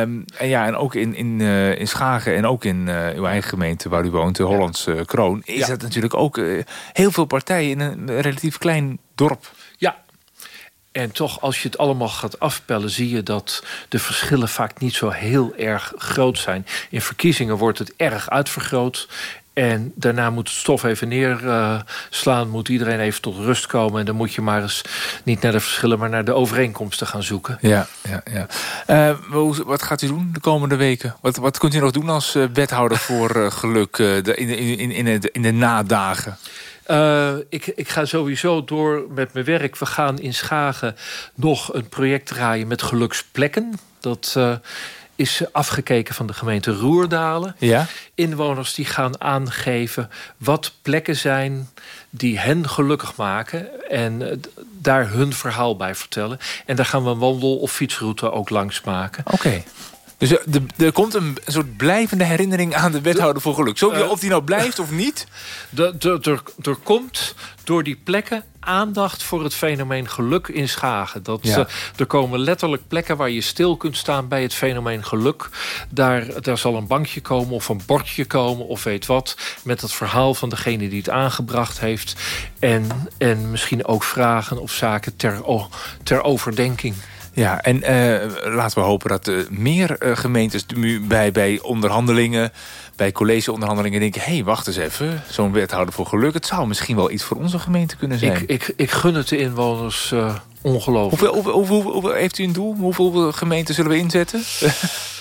Um, en ja, en ook in, in, uh, in Schagen en ook in uh, uw eigen gemeente waar u woont, de Hollandse Kroon, is dat natuurlijk ook heel veel partijen in een relatief klein dorp. En toch, als je het allemaal gaat afpellen, zie je dat de verschillen vaak niet zo heel erg groot zijn. In verkiezingen wordt het erg uitvergroot. En daarna moet het stof even neerslaan, uh, moet iedereen even tot rust komen. En dan moet je maar eens niet naar de verschillen, maar naar de overeenkomsten gaan zoeken. Ja, ja, ja. Uh, wat gaat u doen de komende weken? Wat, wat kunt u nog doen als uh, wethouder voor geluk de, in, in, in, in, de, in de nadagen? Uh, ik, ik ga sowieso door met mijn werk. We gaan in Schagen nog een project draaien met geluksplekken. Dat uh, is afgekeken van de gemeente Roerdalen. Ja? Inwoners die gaan aangeven wat plekken zijn die hen gelukkig maken. En uh, daar hun verhaal bij vertellen. En daar gaan we een wandel- of fietsroute ook langs maken. Oké. Dus er, er, komt een soort blijvende herinnering aan de wethouder voor geluk. Zo, uh, of die nou blijft of niet? Er komt door die plekken aandacht voor het fenomeen geluk in Schagen. Dat, ja. uh, er komen letterlijk plekken waar je stil kunt staan bij het fenomeen geluk. Daar, daar zal een bankje komen of een bordje komen of weet wat... met het verhaal van degene die het aangebracht heeft. En, en misschien ook vragen of zaken ter, ter overdenking. Ja, en laten we hopen dat uh, meer gemeentes nu bij, bij onderhandelingen... bij collegeonderhandelingen denken... hé, hey, wacht eens even, zo'n wethouder voor geluk... het zou misschien wel iets voor onze gemeente kunnen zijn. Ik, ik, ik gun het de inwoners ongelooflijk. Hoeveel, hoeveel, hoeveel, heeft u een doel? Hoeveel gemeenten zullen we inzetten?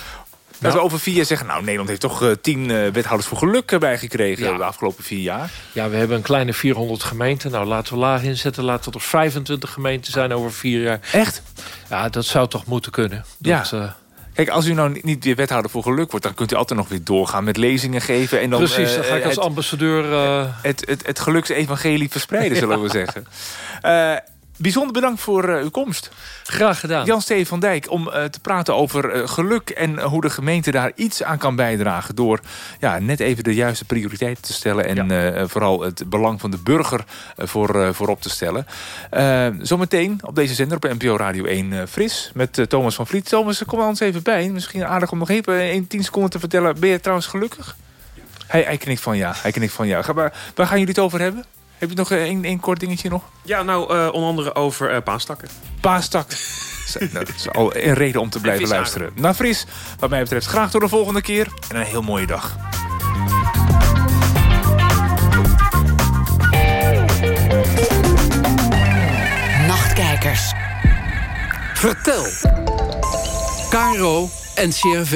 Dat we over vier jaar zeggen... nou, Nederland heeft toch uh, tien uh, wethouders voor geluk erbij gekregen... de afgelopen vier jaar. Ja, we hebben een kleine 400 gemeenten. Nou, laten we laag inzetten. Laten er 25 gemeenten zijn over vier jaar. Echt? Ja, dat zou toch moeten kunnen. Dat, ja. Uh, Kijk, als u nou niet weer wethouder voor geluk wordt... dan kunt u altijd nog weer doorgaan met lezingen geven. En dan, Precies, dan ga ik als ambassadeur... Het, het, het, geluksevangelie verspreiden, zullen we zeggen. Bijzonder bedankt voor uh, uw komst. Graag gedaan. Jan-Steven van Dijk, om uh, te praten over uh, geluk... en hoe de gemeente daar iets aan kan bijdragen... door ja, net even de juiste prioriteiten te stellen... en ja. vooral het belang van de burger voor, voorop te stellen. zometeen op deze zender op NPO Radio 1 Fris... met Thomas van Vliet. Thomas, kom ons even bij. Misschien aardig om nog even in 10 seconden te vertellen... ben je trouwens gelukkig? Hij, hij knikt van ja. Hij knikt van ja. Waar, waar gaan jullie het over hebben? Heb je nog één, één kort dingetje nog? Ja, nou, uh, onder andere over uh, paastakken. Paastak. nou, dat is al een reden om te blijven luisteren. Nou, Fris, wat mij betreft graag tot de volgende keer. En een heel mooie dag. Nachtkijkers. Vertel. Caro en CRV.